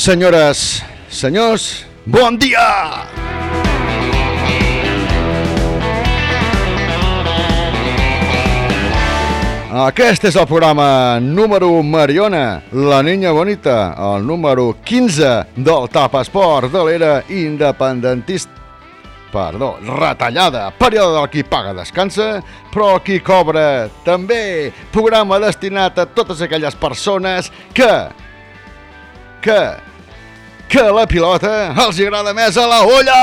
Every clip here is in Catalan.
Senyores, senyors, bon dia! Aquest és el programa número Mariona, la niña bonita, el número 15 del TAP Esport de l'era independentista. Perdó, retallada, període del qui paga descansa, però el qui cobra també. Programa destinat a totes aquelles persones que... que... que la pilota els agrada més a la olla!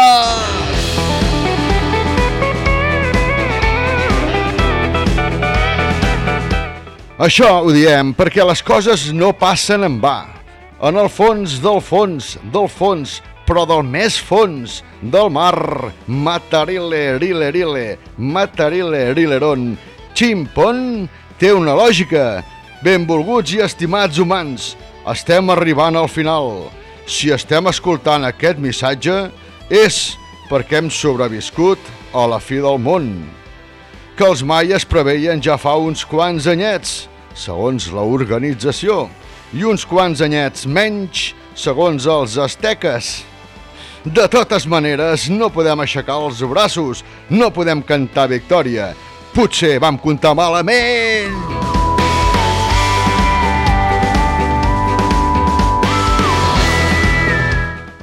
Això ho diem perquè les coses no passen en va. En el fons del fons, del fons, però del més fons, del mar, matarile, rile, rile, matarile, rileron, ximpon, té una lògica. Benvolguts i estimats humans, estem arribant al final. Si estem escoltant aquest missatge és perquè hem sobreviscut a la fi del món que els maies preveien ja fa uns quants anyets, segons la organització, i uns quants anyets menys, segons els asteques. De totes maneres, no podem aixecar els braços, no podem cantar victòria. Potser vam comptar malament!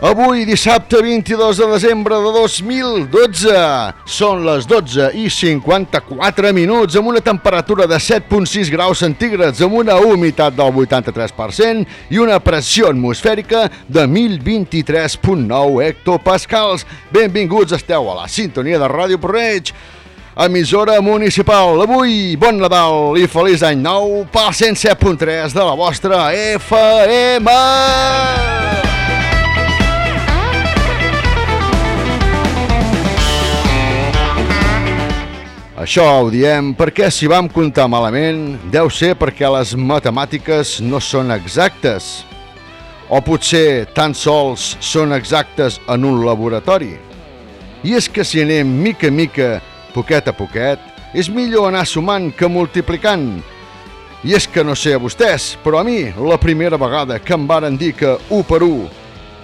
Avui, dissabte 22 de desembre de 2012, són les 12 i 54 minuts amb una temperatura de 7.6 graus centígrads amb una humitat del 83% i una pressió atmosfèrica de 1023.9 hectopascals. Benvinguts, esteu a la sintonia de Ràdio Porreig, emissora municipal. Avui, bon Nadal i feliç any nou pel 107.3 de la vostra FM! Això ho diem perquè si vam comptar malament deu ser perquè les matemàtiques no són exactes. O potser tan sols són exactes en un laboratori. I és que si anem mica mica, poquet a poquet, és millor anar sumant que multiplicant. I és que no sé a vostès, però a mi la primera vegada que em varen dir que 1 per 1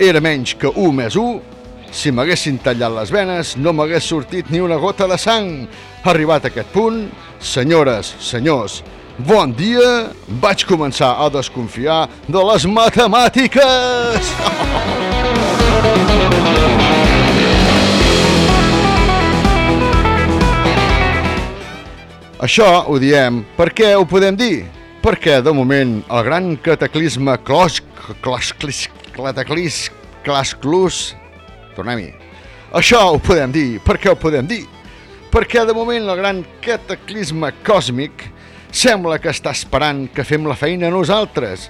era menys que 1 més 1, si m'haguessin tallat les venes, no m'hagués sortit ni una gota de sang. Arribat a aquest punt, senyores, senyors, bon dia, vaig començar a desconfiar de les matemàtiques. Això ho diem perquè ho podem dir. Perquè, de moment, el gran cataclisme clos, clos, clis, cataclis, clasclus... Tornem-hi. Això ho podem dir. Per què ho podem dir? Perquè, de moment, el gran cataclisme còsmic sembla que està esperant que fem la feina nosaltres.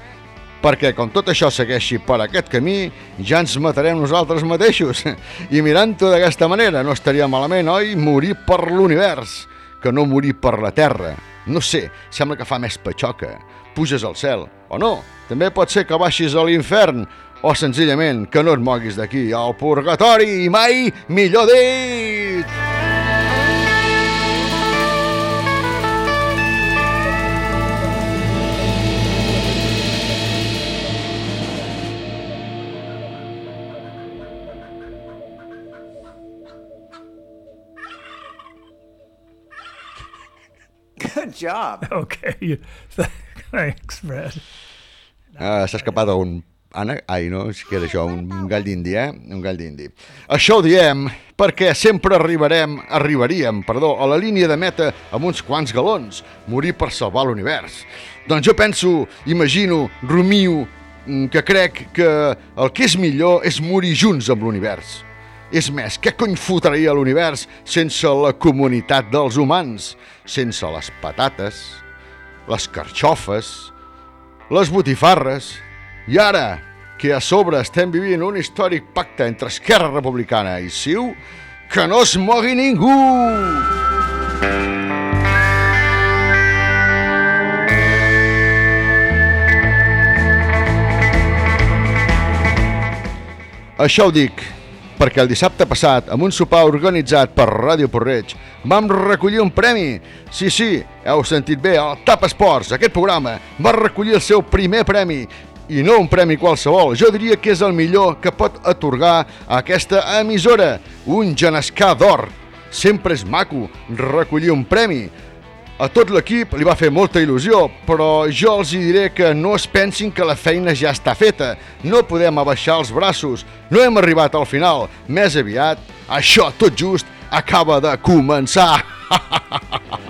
Perquè, com tot això segueixi per aquest camí, ja ens matarem nosaltres mateixos. I mirant-ho d'aquesta manera, no estaria malament, oi? Morir per l'univers, que no morir per la Terra. No sé, sembla que fa més patxoca. Puges al cel, o no. També pot ser que baixis a l'infern, o senzillament que no et moguis d'aquí al purgatori i mai millor dit! Good job. Okay. Thanks, Fred. Uh, S'ha escapat un Anna, ai no, és que era això, un gall d'indi, eh? Un gall d'indi. Això ho diem perquè sempre arribarem, arribaríem, perdó, a la línia de meta amb uns quants galons, morir per salvar l'univers. Doncs jo penso, imagino, rumio, mm, que crec que el que és millor és morir junts amb l'univers. És més, què cony fotria l'univers sense la comunitat dels humans? Sense les patates, les carxofes, les botifarres, i ara, que a sobre estem vivint un històric pacte entre Esquerra Republicana i CiU, que no es mogui ningú! Això ho dic perquè el dissabte passat, amb un sopar organitzat per Ràdio Porreig, vam recollir un premi. Sí, sí, heu sentit bé, el TAP Esports, aquest programa, va recollir el seu primer premi i no un premi qualsevol. Jo diria que és el millor que pot atorgar a aquesta emissora, un genescar d'or. Sempre és maco recollir un premi. A tot l'equip li va fer molta il·lusió, però jo els diré que no es pensin que la feina ja està feta. No podem abaixar els braços, no hem arribat al final. Més aviat, això tot just acaba de començar.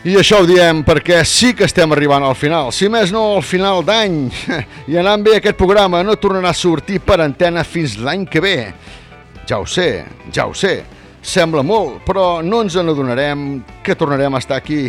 I això ho diem perquè sí que estem arribant al final, si més no al final d'any. I anant bé aquest programa no tornarà a sortir per antena fins l'any que ve. Ja ho sé, ja ho sé. Sembla molt, però no ens n'adonarem que tornarem a estar aquí.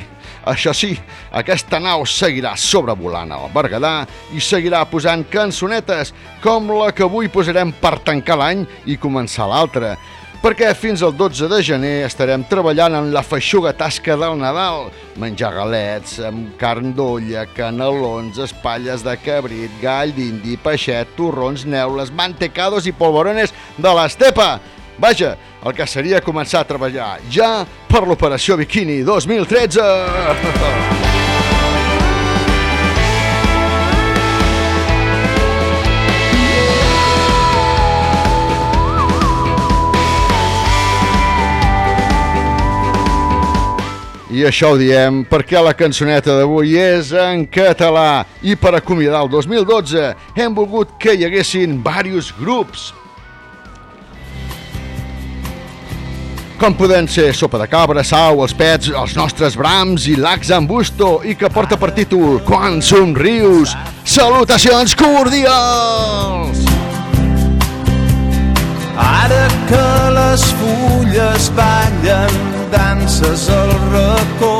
Això sí, aquesta nau seguirà sobrevolant el Berguedà i seguirà posant cançonetes com la que avui posarem per tancar l'any i començar l'altra perquè fins al 12 de gener estarem treballant en la feixuga tasca del Nadal, menjar galets amb carn d'olla, canelons, espatlles de cabrit, gall d'indi, peixet, torrons, neules, mantecados i polvorones de l'estepa. Vaja, el que seria començar a treballar ja per l'Operació Bikini 2013! I això ho diem perquè la cançoneta d'avui és en català i per acomiadar el 2012 hem volgut que hi haguessin diversos grups. Com poden ser Sopa de Cabra, Sau, Els Pets, Els Nostres Brams i Lacs en Busto i que porta per títol Quan somrius, salutacions cordials! Ara que les fulles ballen danses al racó.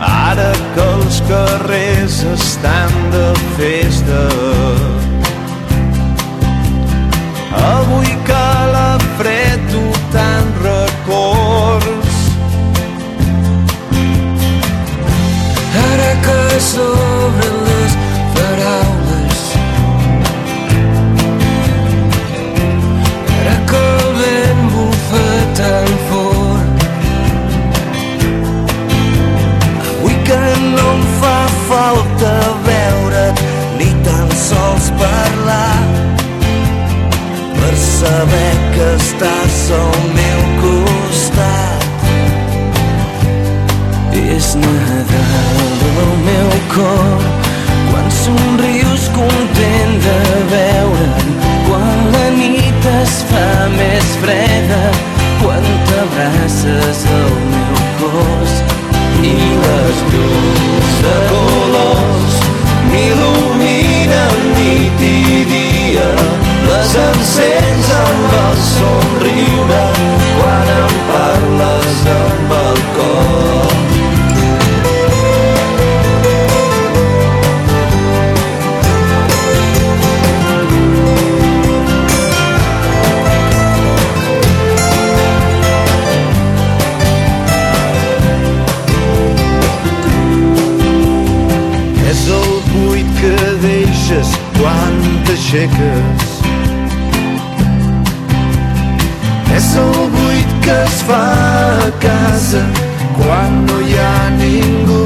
Ara que els carrers estan de festa avui que la fred tu tant records. Ara que sobre sols parlar per saber que estàs al meu costat. És Nadal al meu cor quan somrius content de veure'm quan la nit es fa més freda quan t'abraces al meu cos i les llums de colors m'il·luminen nit i dia les encens amb el somriure quan em parles amb el cor t'aixeques. És el buit que es fa a casa quan no hi ha ningú.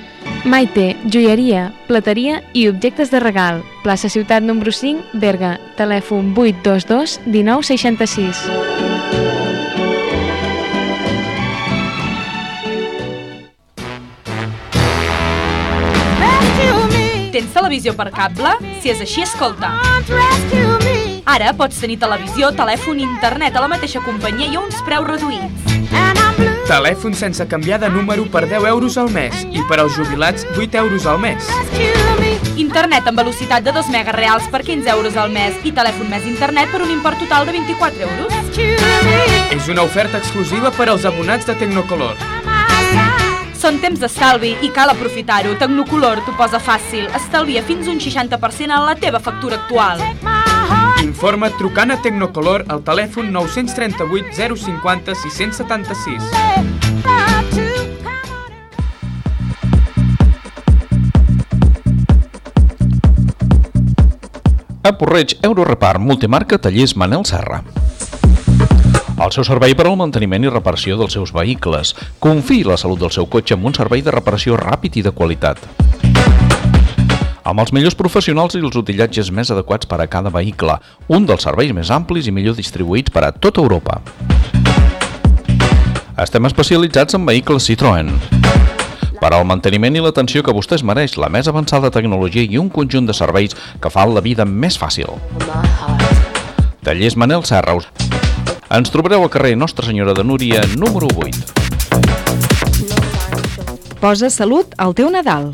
Maite, joieria, plateria i objectes de regal. Plaça Ciutat número 5, Berga. Telèfon 822 1966. Tens televisió per cable? Si és així, escolta. Ara pots tenir televisió, telèfon i internet a la mateixa companyia i a uns preus reduïts. Telèfon sense canviar de número per 10 euros al mes i per als jubilats 8 euros al mes. Internet amb velocitat de 2 megas reals per 15 euros al mes i telèfon més internet per un import total de 24 euros. És una oferta exclusiva per als abonats de Tecnocolor. Són temps d'estalvi i cal aprofitar-ho. Tecnocolor t'ho posa fàcil. Estalvia fins un 60% en la teva factura actual. Informa't trucant a Tecnocolor al telèfon 938 050 676. A Porreig, Eurorepar, multimarca, tallers Manel Serra. El seu servei per al manteniment i reparació dels seus vehicles. Confiï la salut del seu cotxe amb un servei de reparació ràpid i de qualitat. Amb els millors professionals i els utillatges més adequats per a cada vehicle, un dels serveis més amplis i millor distribuïts per a tota Europa. Estem especialitzats en vehicles Citroën. Per al manteniment i l'atenció que vostè es mereix, la més avançada tecnologia i un conjunt de serveis que fan la vida més fàcil. Tallers Manel Serra. Ens trobareu al carrer Nostra Senyora de Núria, número 8. Posa salut al teu Nadal.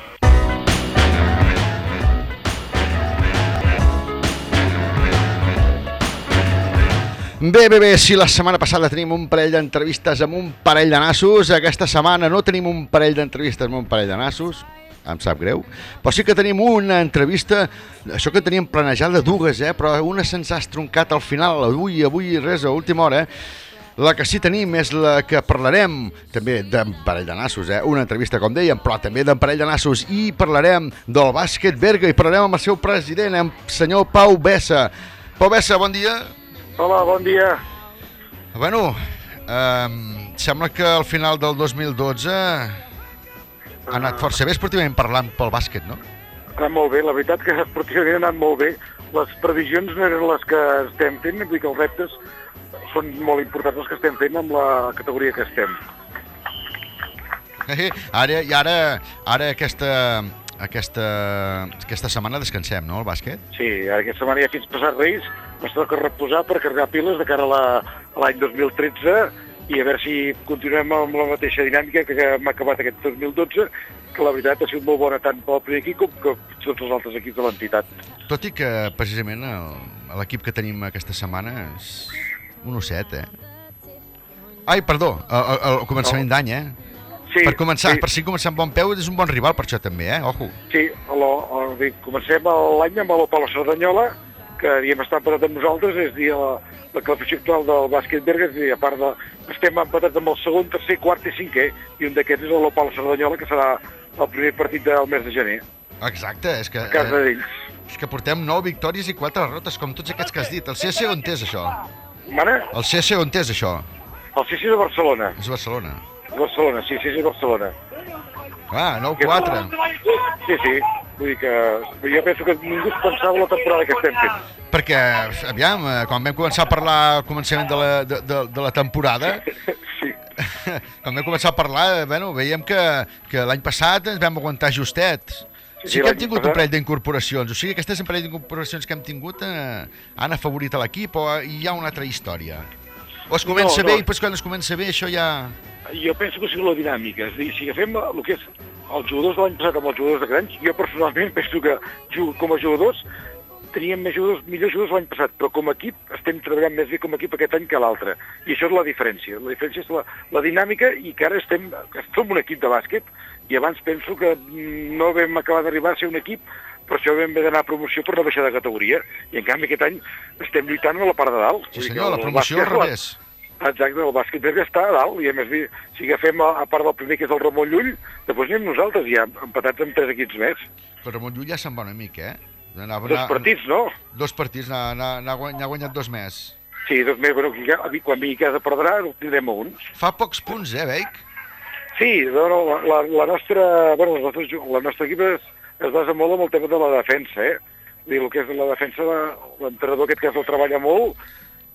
Bé, bé, bé, si la setmana passada tenim un parell d'entrevistes amb un parell de nassos, aquesta setmana no tenim un parell d'entrevistes amb un parell de nassos, em sap greu, però sí que tenim una entrevista, això que teníem planejada dues, eh, però una se'ns ha estroncat al final, avui, avui res, a última hora, La que sí tenim és la que parlarem també d'en parell de nassos, eh? una entrevista com dèiem, però també d'en parell de nassos i parlarem del bàsquet Berga i parlarem amb el seu president, el senyor Pau Bessa. Pau Bessa, bon dia. Hola, bon dia. Bueno, eh, sembla que al final del 2012 ha anat força bé esportivament parlant pel bàsquet, no? Ha anat molt bé, la veritat que esportivament ha anat molt bé. Les previsions no eren les que estem fent, vull dir que els reptes són molt importants els que estem fent amb la categoria que estem. Eh, Ara, I ara, ara aquesta, aquesta, aquesta setmana descansem, no, el bàsquet? Sí, ara aquesta setmana ja fins passat Reis ens toca reposar per carregar piles de cara a la- a l'any 2013 i a veure si continuem amb la mateixa dinàmica que hem acabat aquest 2012, que la veritat ha sigut molt bona tant pel primer equip com que tots els altres equips de l'entitat. Tot i que precisament l'equip que tenim aquesta setmana és un osset, eh? Ai, perdó, el, el, començament No. d'any, eh? Sí, per començar, sí. per si començar amb bon peu és un bon rival per això també, eh? Ojo. Sí, lo, el, dic, comencem l'any amb el Palo Cerdanyola, que havíem estat empatat amb nosaltres, és dir, la, la classificació actual del bàsquet Berga, és a dir, a part de... Estem empatats amb el segon, tercer, quart i cinquè, i un d'aquests és el Palo Cerdanyola, que serà el primer partit del mes de gener, Exacte, és que... a casa eh, d'ells. és que portem 9 victòries i 4 derrotes, com tots aquests que has dit. El CSC on és, això? Mare, El CSC on és, això? el CC de Barcelona. És Barcelona. Barcelona, sí, sí, sí, Barcelona. Ah, 9-4. Sí, sí, vull dir que jo penso que ningú es pensava la temporada que estem fent. Perquè, aviam, eh, quan vam començar a parlar al començament de la, de, de, de la temporada, sí. quan vam començar a parlar, eh, bueno, veiem que, que l'any passat ens vam aguantar justets. Sí, Sí, sí, que hem tingut un passat- parell d'incorporacions, o sigui, aquestes un parell d'incorporacions que hem tingut eh, han afavorit a l'equip o hi ha una altra història? O es comença No, bé no. i després quan es comença bé això ja... Jo penso que ha sigut la dinàmica. És a dir, si agafem el que és els jugadors de l'any passat amb els jugadors d'aquest any, jo personalment penso que com a jugadors teníem més jugadors, millors jugadors l'any passat, però com a equip estem treballant més bé com a equip aquest any que l'altre. I això és la diferència. La diferència és la, la dinàmica i que ara estem, som un equip de bàsquet i abans penso que no vam acabar d'arribar a ser un equip per això vam haver d'anar a promoció per no baixar de categoria i en canvi aquest any estem lluitant a la part de dalt. Sí senyor, la promoció al bàsquet, la- revés. Exacte, el bàsquet Berga està a dalt i a més, vi- si agafem a, a part del primer que és el Ramon Llull, després anem nosaltres ja empatats amb tres equips més. Però Ramon Llull ja se'n va una mica, eh? Anava, Dos partits, no? Dos partits, n'ha n'ha- n'ha guany- n'ha guanyat dos més. Sí, dos més, però qui- quan vingui a casa perdrà, el tindrem a uns. Fa pocs punts, eh, Veig? Sí, no, no, la, la, la nostra, bueno, la nostra, la nostra equip es, es basa molt en el tema de la defensa, eh? Dir, el que és la defensa, l'entrenador aquest cas el treballa molt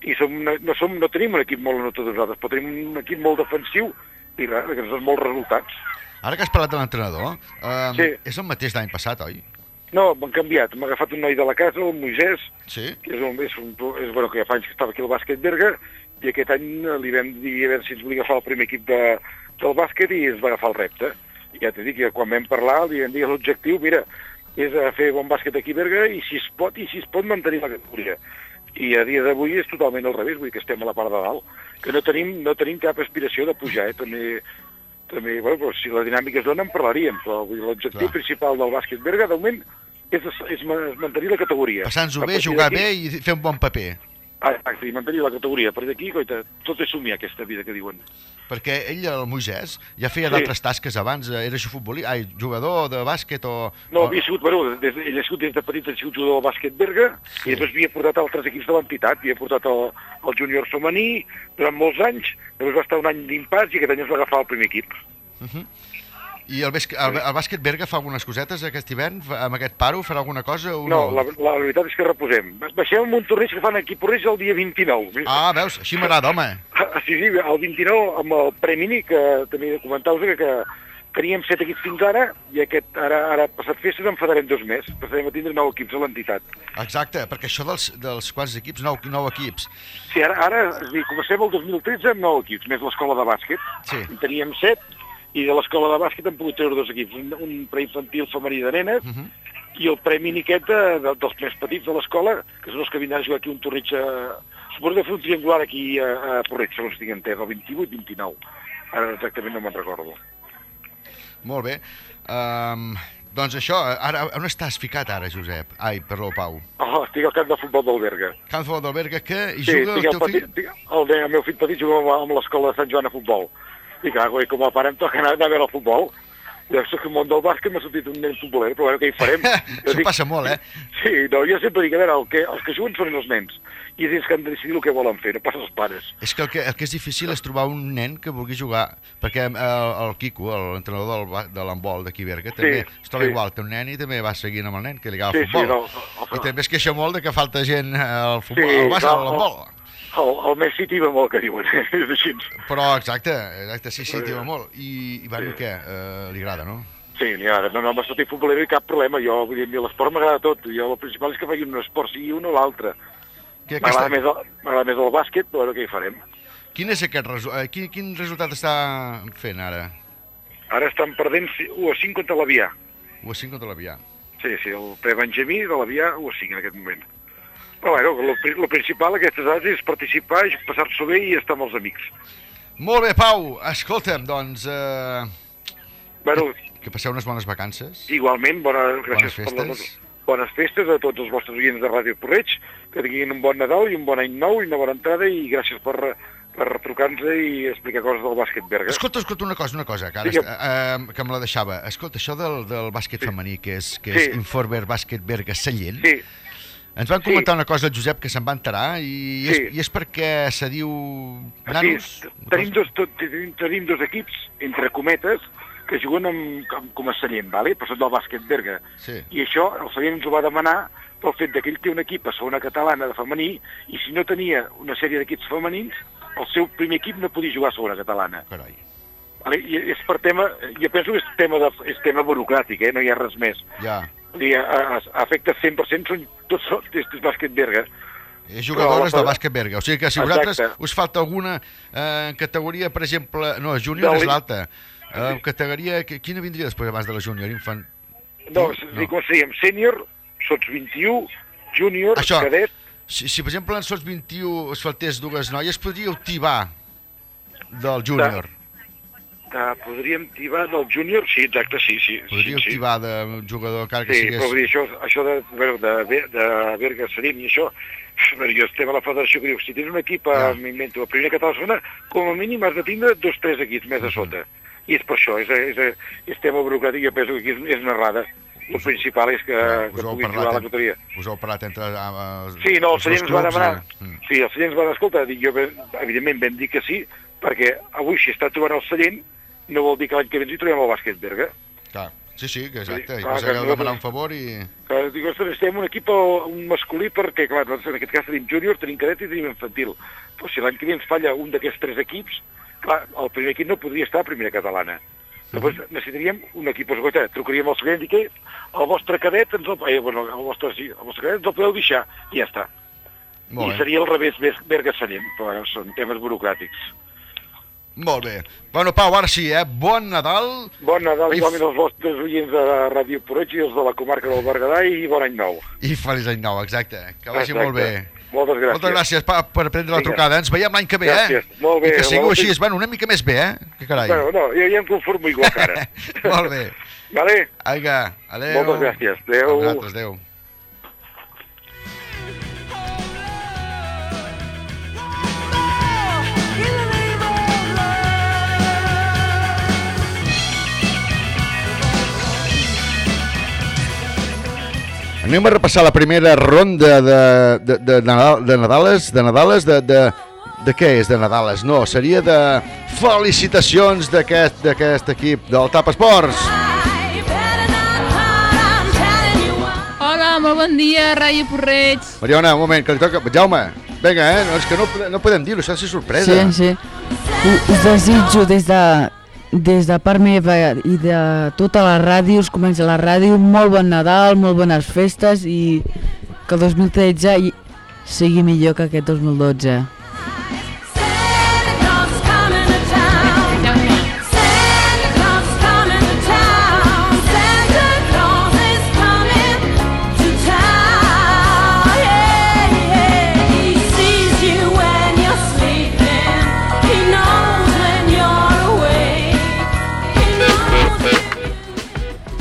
i som, una- no, som, no tenim un equip molt anotador nosaltres, però tenim un equip molt defensiu i res, que ens donen molts resultats. Ara que has parlat de l'entrenador, eh, Sí. és el mateix d'any passat, oi? No, m'han canviat. M'ha agafat un noi de la casa, el Moisès, Sí? que és, un, és, un, és bueno, que ja fa anys que estava aquí al bàsquet Berga, i aquest any li vam dir a veure si ens volia agafar el primer equip de, del bàsquet i ens va agafar el repte. I ja t'he dit que quan vam parlar li vam dir l'objectiu, mira, és a fer bon bàsquet aquí a Berga i si es pot, i si es pot mantenir la categoria. I a dia d'avui és totalment al revés, vull dir que estem a la part de dalt, que no tenim, no tenim cap aspiració de pujar, eh? també, també bueno, però si la dinàmica es dona en parlaríem, però l'objectiu principal del bàsquet Berga, de moment, és, és ma- mantenir la categoria. Passar-nos-ho A bé, jugar bé i fer un bon paper. Ah, Exacte, i mantenir la categoria. Per d'aquí, coita, tot és somiar aquesta vida que diuen. Perquè ell, el Moisès, ja feia Sí. d'altres tasques abans. eh, Era futbolista, ai, jugador de bàsquet o... No, havia sigut, bueno, des, ell ha sigut des de petit, ha sigut jugador de bàsquet Berga, i després havia portat altres equips de l'entitat, havia portat el, el júnior femení durant molts anys, després va estar un any d'impàs i aquest any es va agafar el primer equip. Uh -huh. I el, bàsquet, el, el bàsquet Berga fa algunes cosetes aquest hivern? Amb aquest paro farà alguna cosa o No, no? la, la veritat és que reposem. Baixem amb un torneig que fan aquí Porreig el dia 29. Ah, veus? Així m'agrada, home. Ah, Sí, sí, el 29 amb el Premini, que també he de comentar-vos que, que teníem set equips fins ara i aquest ara, ara passat festes en farem dos més. Passarem a tindre nou equips a l'entitat. Exacte, perquè això dels, dels quants equips, nou, nou equips. Sí, ara, ara és dir, comencem el 2013 amb nou equips, més l'escola de bàsquet. Sí. En teníem set, i de l'escola de bàsquet hem pogut treure dos equips, un, un preinfantil femení de nenes Uh -huh. i el premi Niquet de, de, dels més petits de l'escola, que són els que vindran a jugar aquí un torneig a... Suposo de fer un triangular aquí a, a Porreig, segons tinc entès, el 28-29. Ara exactament no me'n recordo. Molt bé. Um, Doncs això, ara, on estàs ficat ara, Josep? Ai, perdó, Pau. Oh, estic al camp de futbol del Berga. Camp de futbol del Berga, que Sí, juga el teu fill? petit, tinc, el, el meu fill petit juga amb, amb l'escola de Sant Joan a futbol. I clar, coi, com a pare em toca anar, a veure el futbol. Jo soc el món del bàsquet, m'ha sortit un nen futboler, però bueno, què hi farem? Això passa molt, eh? Sí, no, jo sempre dic, a veure, el que, els que juguen són els nens. I és que han de decidir el que volen fer, no pas els pares. És que el, que el que és difícil és trobar un nen que vulgui jugar, perquè eh, el, el Quico, l'entrenador del, de l'handbol d'aquí Berga, també Sí, es troba sí. igual que un nen i també va seguint amb el nen, que li agrada Sí, el sí, futbol. no, I també es queixa molt de que falta gent al futbol, Sí, al bàsquet, no, a l'handbol. El, el Messi tiba molt, que diuen, és així. Però exacte, exacte, sí, sí, tio, molt. I, i bueno, què? Eh, li agrada, no? Sí, n'hi ha, no, no, m'ha sortit futbolero i cap problema. Jo, vull dir, l'esport m'agrada tot. Jo, el principal és que faci un esport, sigui un o l'altre. M'agrada aquesta- més, el- més el bàsquet, però què hi farem? Quin és aquest resu eh, quin, quin resultat està fent ara? Ara estan perdent 1 a 5 contra l'Avià. 1 a 5 contra l'Avià. Sí, sí, el pre-Benjamí de l'Avià 1 a 5 en aquest moment. Però bueno, el principal a aquestes edats és participar, és passar-s'ho bé i estar amb els amics. Molt bé, Pau, escolta'm, doncs... Eh, bueno, que passeu unes bones vacances. Igualment, bona, Bones gràcies per festes. les bones festes a tots els vostres oients de Ràdio Porreig, que tinguin un bon Nadal i un bon any nou i una bona entrada i gràcies per, per trucar-nos i explicar coses del bàsquet berga. Escolta, escolta una cosa, una cosa, que, ara, Digue'm. eh, que me la deixava. Escolta, això del, del bàsquet femení, que és, que és Sí. Informer Bàsquet Berga Sallent, Sí. Ens van Sí. comentar una cosa el Josep que se'n va enterar i, és, Sí. i és perquè se diu nanos. Sí, tenim dos, tot, tenim, tenim dos equips, entre cometes, que juguen amb, com, com a Sallent, vale? però són del bàsquet berga. Sí. I això el Sallent ens ho va demanar pel fet que ell té un equip a segona catalana de femení i si no tenia una sèrie d'equips femenins, el seu primer equip no podia jugar a segona catalana. Carai. Vale? I és per tema, jo penso que és tema, de, és tema burocràtic, eh? no hi ha res més. Ja. Dir, a, a efecte 100% són, tots des del bàsquet berga. És jugadores Però de bàsquet Berga. O sigui que si vosaltres Exacte. us falta alguna eh, categoria, per exemple... No, júnior De és l'alta. Eh, categoria... que- Quina vindria després abans de la júnior? Infant... No, no. com seríem sènior, sots 21, júnior, Això, cadet, si, si per exemple en sots 21 es faltés dues noies, podríeu tibar del júnior. Uh, podríem tibar del júnior? Sí, exacte, sí, sí. Podríeu sí, sí. tibar d'un jugador encara que Sí, sigués... però dir, això, això de, de, Be- de Berga Serim i això, bueno, jo estem a la federació que diu, si tens un equip, ja. m'invento, a primera català segona, com a mínim has de tindre dos, tres equips més a sota. I és per això, és, és, és tema burocràtic, jo penso que aquí és, és una errada. El principal és que, que Us puguin jugar a la en- us heu parlat entre... Uh, Sí, no, el els Sallent dos ens va demanar... eh? Sí, el Sallent ens va escolta, dic, jo, evidentment vam dir que sí, perquè avui si està trobant el Sallent, no vol dir que l'any que ve ens hi trobem al bàsquet Berga. Clar. Sí, sí, que exacte. I clar, hagueu de nosaltres- demanar un favor i... Que dic, ostres, estem un equip un masculí perquè, clar, nosaltres en aquest cas tenim júnior, tenim cadet i tenim infantil. Però si l'any que ve ens falla un d'aquests tres equips, clar, el primer equip no podria estar a primera catalana. Llavors necessitaríem un equip, doncs, guaita, trucaríem al següent i que el vostre cadet ens el, eh, bueno, el vostre, sí, el vostre cadet ens el podeu deixar i ja està. Molt I bé. seria al revés, més Berga Sallent, però són temes burocràtics. Molt bé. Bueno, Pau, ara sí, eh? Bon Nadal. Bon Nadal, I igualment als vostres oients de Ràdio Porreig i els de la comarca del Berguedà i bon any nou. I feliç any nou, exacte. Que vagi Exacte. molt bé. Moltes gràcies. Moltes gràcies pa, per prendre la Vinga. trucada. Ens veiem l'any que ve, Gràcies. eh? Molt bé. I que sigueu Molt així, bé. bueno, una mica més bé, eh? Que carai. Bueno, no, jo ja em conformo igual que ara. molt bé. Vale? Vinga, adéu. Moltes gràcies. Adéu. A vosaltres, adéu. Anem a repassar la primera ronda de, de, de, Nadal, de Nadales, de Nadales, de, de, de què és de Nadales? No, seria de felicitacions d'aquest d'aquest equip del TAP Esports. Hola, molt bon dia, Ràdio Porreig. Mariona, un moment, que li toca... Jaume, vinga, eh? No, és que no, no podem dir-ho, això ser sorpresa. Sí, sí. Us desitjo des de, des de part meva i de tota la ràdio, us comença la ràdio, molt bon Nadal, molt bones festes i que el 2013 hi- sigui millor que aquest 2012.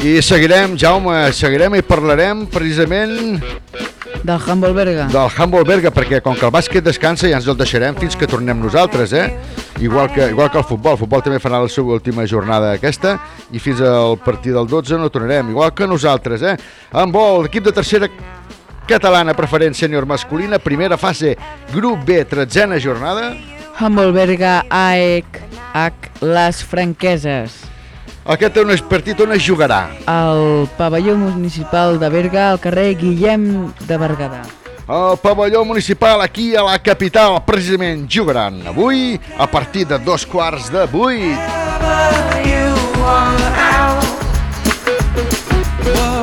I seguirem, Jaume, seguirem i parlarem precisament Del Humble Berga. del Humboldt Berga, perquè com que el bàsquet descansa ja ens el deixarem fins que tornem nosaltres, eh? Igual que, igual que el futbol, el futbol també farà la seva última jornada aquesta i fins al partit del 12 no tornarem, igual que nosaltres, eh? Vol, equip de tercera catalana preferent sènior masculina, primera fase, grup B, tretzena jornada. Humble Berga, AEC, H, Les Franqueses. Aquest és un partit on es jugarà. El pavelló municipal de Berga, al carrer Guillem de Berguedà. El pavelló municipal aquí a la capital precisament jugaran avui a partir de dos quarts de vuit. You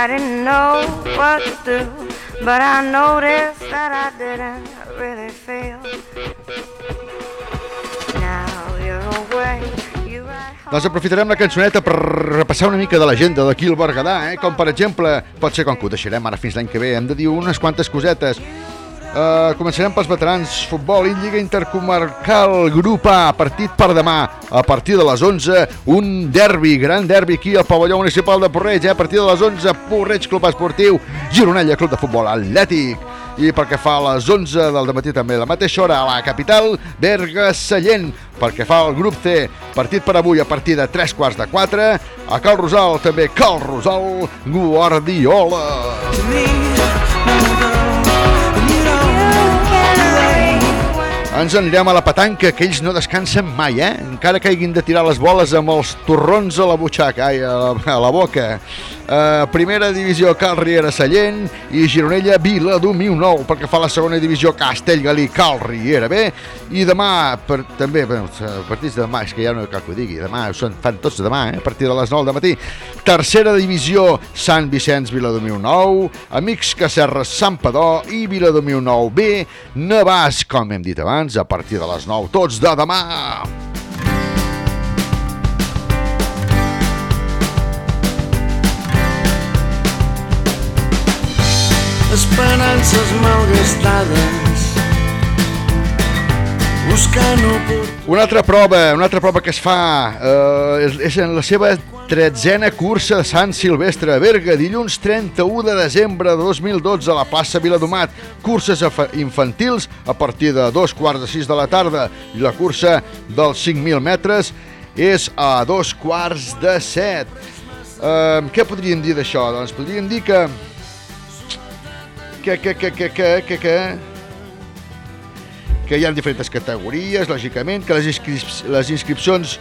I didn't know what to do, but I noticed that I didn't really feel. Now you're away, Doncs aprofitarem la cançoneta per repassar una mica de l'agenda d'aquí al Berguedà, eh? com per exemple, pot ser com que ho deixarem ara fins l'any que ve, hem de dir unes quantes cosetes. Uh, començarem pels veterans, futbol i Lliga Intercomarcal, grup A, partit per demà, a partir de les 11, un derbi, gran derbi aquí al pavelló municipal de Porreig, eh? a partir de les 11, Porreig Club Esportiu, Gironella Club de Futbol Atlètic. I pel que fa a les 11 del matí també a la mateixa hora a la capital, Berga Sallent. Pel que fa al grup C, partit per avui a partir de 3 quarts de 4, a Cal Rosal també Cal Rosal Guardiola. Ens anirem a la petanca, que ells no descansen mai, eh? Encara que hagin de tirar les boles amb els torrons a la butxaca, ai, a la, a la boca. Uh, primera divisió, Cal Riera Sallent i Gironella Vila Domiu Nou, perquè fa la segona divisió Castellgalí, Cal Riera B. I demà, per, també, bé, els partits de demà, és que ja no cal que ho digui, demà són, fan tots demà, eh? a partir de les 9 de matí. Tercera divisió, Sant Vicenç Viladomiu Nou, Amics Cacerres Sant Padó i Viladomiu Nou B, Navàs, com hem dit abans, a partir de les 9, tots de demà. Esperances malgastades buscant Una altra prova, una altra prova que es fa eh, és, és en la seva tretzena cursa de Sant Silvestre a Berga, dilluns 31 de desembre de 2012 a la plaça Viladomat. Curses infantils a partir de dos quarts de sis de la tarda i la cursa dels 5.000 metres és a dos quarts de set. Eh, què podríem dir d'això? Doncs podríem dir que... Que, que, que, que, que, que, que. Que hi ha diferents categories, lògicament, que les, inscrip les inscripcions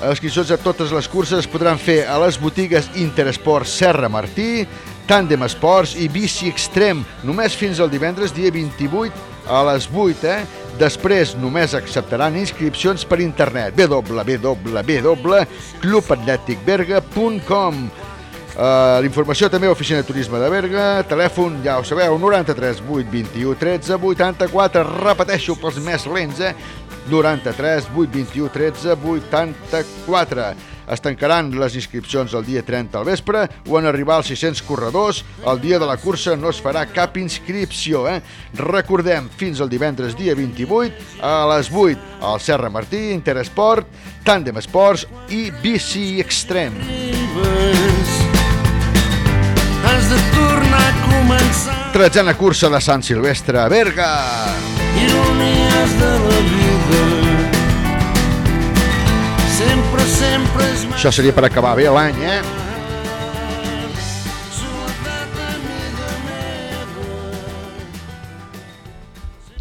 les inscripcions a totes les curses es podran fer a les botigues Interesport Serra Martí, Tandem Esports i Bici Extrem, només fins al divendres, dia 28, a les 8, eh? Després només acceptaran inscripcions per internet. www.clubatleticberga.com Uh, L'informació també a Oficina de Turisme de Berga, telèfon, ja ho sabeu, 93 8 21 13 84, repeteixo pels més lents, eh? 93 8 21 13 84. Es tancaran les inscripcions el dia 30 al vespre o en arribar als 600 corredors, el dia de la cursa no es farà cap inscripció. Eh? Recordem, fins al divendres dia 28 a les 8 al Serra Martí, Interesport, Tandem Esports i Bici Extrem. Has de tornar a començar Tretzena cursa de Sant Silvestre a Berga. Ironies de la vida Sempre, sempre és Això seria per acabar bé l'any, eh?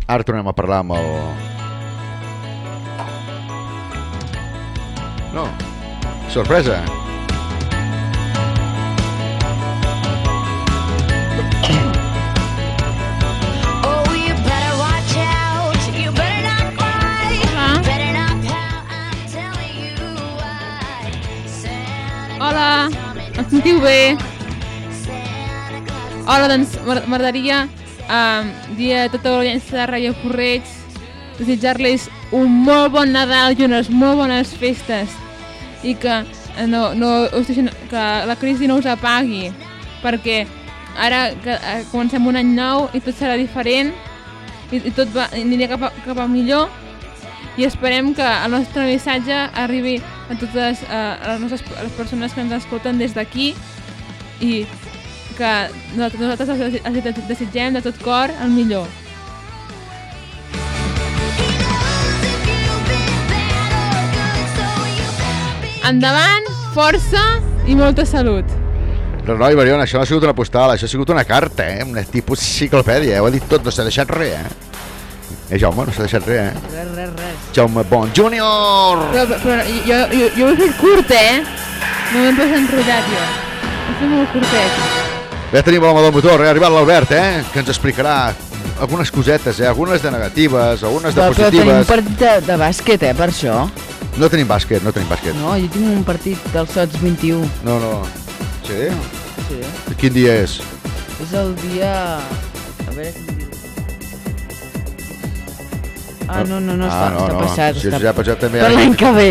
Ara tornem a parlar amb el... No, sorpresa. Oh, Hola, em sentiu bé? Hola, doncs m'agradaria um, dir a tota l'audiència de Ràdio Correig desitjar-los un molt bon Nadal i unes molt bones festes i que, eh, no, no, que la crisi no us apagui perquè ara que eh, comencem un any nou i tot serà diferent i, i tot va, anirà cap a, cap a millor i esperem que el nostre missatge arribi a totes eh, a les, nostres, a les persones que ens escolten des d'aquí i que nosaltres els desitgem de tot cor el millor. Endavant, força i molta salut. Però noi, Mariona, això no ha sigut una postal, això ha sigut una carta, eh? Una tipus enciclopèdia, eh? ho ha dit tot, no s'ha deixat res, eh? Eh, Jaume, no s'ha deixat res, eh? Res, res, res. Jaume Bon Júnior! Però, però jo, jo, jo ho he fet curt, eh? No m'he pas enrotllat jo. Ho he fet molt curtet. Ja tenim l'home del motor, eh? ha arribat l'Albert, eh? Que ens explicarà algunes cosetes, eh? Algunes de negatives, algunes de Però, però tenim un positives. partit de, de bàsquet, eh, per això. No tenim bàsquet, no tenim bàsquet. No, jo tinc un partit del Sots 21. No, no. Sí? Sí. Quin dia és? És el dia... A veure quin dia. Ah, no, no, no, està, ah, no, està no. passat. El està... Josep Pajot també... Per l'any que ve.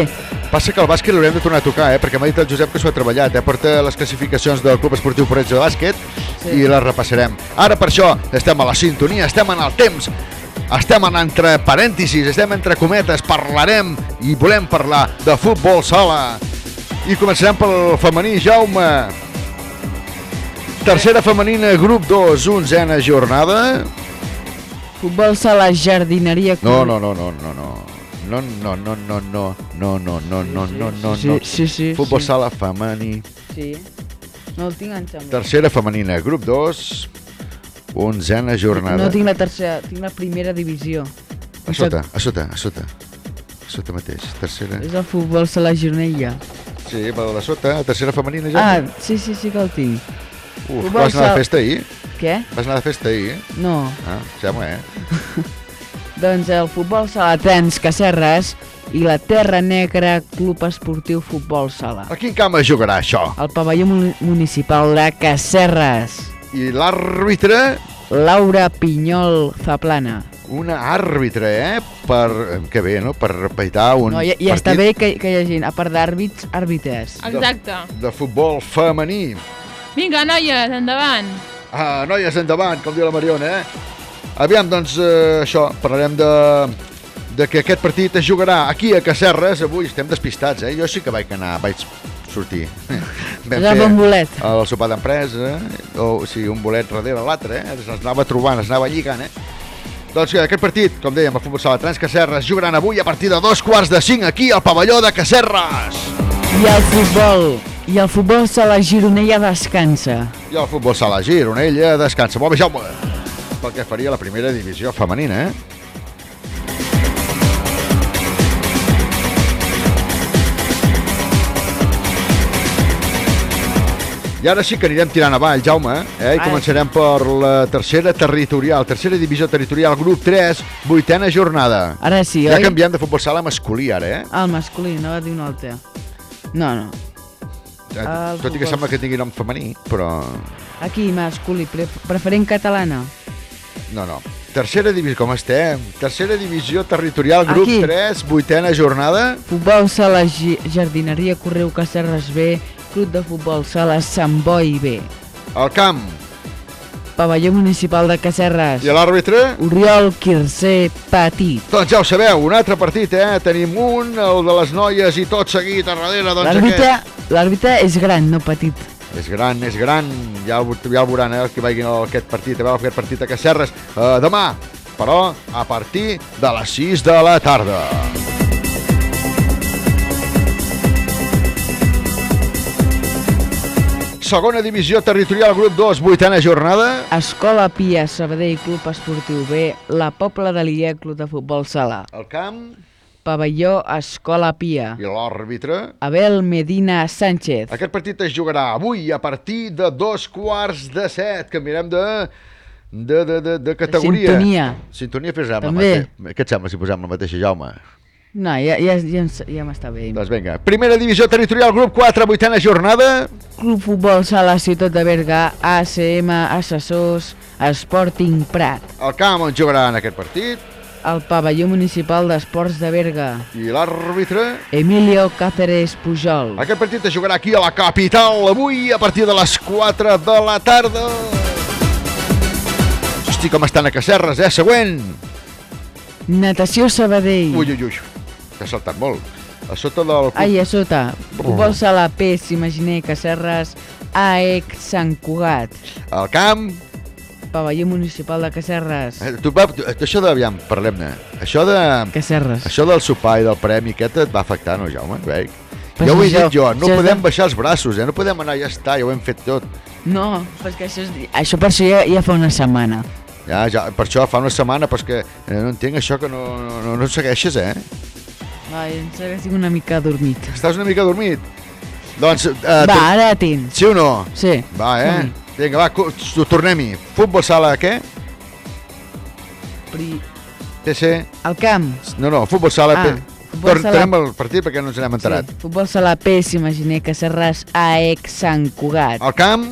Passa que el bàsquet l'haurem de tornar a tocar, eh? perquè m'ha dit el Josep que s'ho ha treballat. Eh? Porta les classificacions del Club Esportiu Porreig de bàsquet Sí. i les repassarem. Ara per això estem a la sintonia, estem en el temps, estem en entre parèntesis, estem entre cometes, parlarem i volem parlar de futbol sala. I començarem pel femení, Jaume. Tercera femenina, grup 2, onzena jornada. Futbol sala, jardineria... No, no, no, no, no, no. No, no, no, no, no, no, no, no, no, no, no, no. sí, sí, Futbol sala femení. Sí. No el tinc enxambat. Tercera femenina, grup 2, onzena jornada. No tinc la tercera, tinc la primera divisió. A sota, a sota, a sota. A sota mateix, tercera. És el futbol sala Gironella. Sí, però de sota, tercera femenina ja. Ah, sí, sí, sí que el tinc. Uf, vas anar sala- de festa ahir? Què? Vas anar de festa ahir? No. Ah, sembla, eh? Doncs el futbol sala Trens Cacerres i la Terra Negra Club Esportiu Futbol Sala. A quin camp es jugarà això? El pavelló muni- municipal de Cacerres. I l'àrbitre? Laura Pinyol Zaplana. Una àrbitre, eh? Per... eh, Que bé, no? Per peitar un No, ja està partit bé que, que hi hagi, a part d'àrbits, àrbitres. Exacte. de futbol femení. Vinga, noies, endavant. Ah, noies, endavant, com diu la Mariona, eh? Aviam, doncs, eh, això, parlarem de, de que aquest partit es jugarà aquí a Cacerres. Avui estem despistats, eh? Jo sí que vaig anar, vaig sortir. Vas al bon bolet. El sopar d'empresa, o sí, un bolet darrere l'altre, eh? Es anava trobant, es anava lligant, eh? Doncs que aquest partit, com dèiem, el futbol sala Trans Cacerres jugaran avui a partir de dos quarts de cinc aquí al pavelló de Cacerres. I el futbol, i el futbol sala Gironella descansa. I el futbol sala Gironella descansa. Molt bé, Jaume. Pel que faria la primera divisió femenina, eh? I ara sí que anirem tirant avall, Jaume, eh? I Ai. començarem per la tercera territorial, tercera divisió territorial, grup 3, vuitena jornada. Ara sí, Ja oi? canviem de futbol sala masculí, ara, eh? Ah, el masculí, no va dir un altre. No, no. Eh, El Tot i que sembla que tingui nom femení, però... Aquí, masculí, pre preferent catalana. No, no. Tercera divisió, com estem? Tercera divisió territorial, grup Aquí. 3, vuitena jornada. Futbol sala jardineria Correu Cacerres B, Club de Futbol sala Sant Boi B. El camp. Pavelló municipal de Cacerres. I l'àrbitre? Oriol Quircé Petit. Doncs ja ho sabeu, un altre partit, eh? Tenim un, el de les noies i tot seguit a darrere, doncs L'àrbitre aquest. és gran, no petit. És gran, és gran, ja el, ja el veuran, eh, els que vagin a aquest partit, a veure aquest partit a Cacerres. Uh, demà, però a partir de les 6 de la tarda. Segona divisió territorial, grup 2, vuitena jornada. Escola Pia Sabadell Club Esportiu B, la Pobla de Lillet Club de Futbol Sala. El camp. Pavelló Escola Pia. I l'àrbitre. Abel Medina Sánchez. Aquest partit es jugarà avui a partir de dos quarts de set. Canviarem de, de, de, de, de categoria. sintonia. Sintonia posem la També. mateixa. Què et sembla si posem la mateixa, Jaume? No, ja, ja, ja, ja m'està bé. Doncs vinga. Primera divisió territorial, grup 4, vuitena jornada. Club Futbol Sala Ciutat de Berga, ACM, Assessors, Sporting Prat. El camp on jugaran aquest partit. al pavelló municipal d'esports de Berga. I l'àrbitre? Emilio Cáceres Pujol. Aquest partit es jugarà aquí a la capital avui a partir de les 4 de la tarda. Hosti, com estan a Cacerres, eh? Següent. Natació Sabadell. Ui, ui, ui. T'ha saltat molt. A sota del... Ai, a sota. Futbol sala P, s'imaginer, Cacerres, AEC Sant Cugat. Al camp... Pavelló municipal de Cacerres. Eh, tu, Pep, tu, això de... Aviam, parlem-ne. Això de... Cacerres. Això del sopar i del premi, aquest et va afectar, no, Jaume? Veig. Ja ho he dit jo, no podem de- baixar els braços, eh? No podem anar, ja està, ja ho hem fet tot. No, perquè això, és, això per això ja, ja fa una setmana. Ja, ja, per això fa una setmana, però és que eh, no entenc això que no, no, no, no segueixes, eh? Vai, em sembla que estic una mica adormit. Estàs una mica dormit? Doncs... Eh, Va, ara tens. Sí o no? Sí. Va, eh? Vinga, va, tornem-hi. Futbol sala, què? Pri... TC? Al camp. No, no, futbol sala... Ah, P. futbol sala- Tornem el partit perquè no ens n'hem enterat. Sí, futbol sala P, s'imaginer, Cacerres, AEC Sant Cugat. Al camp?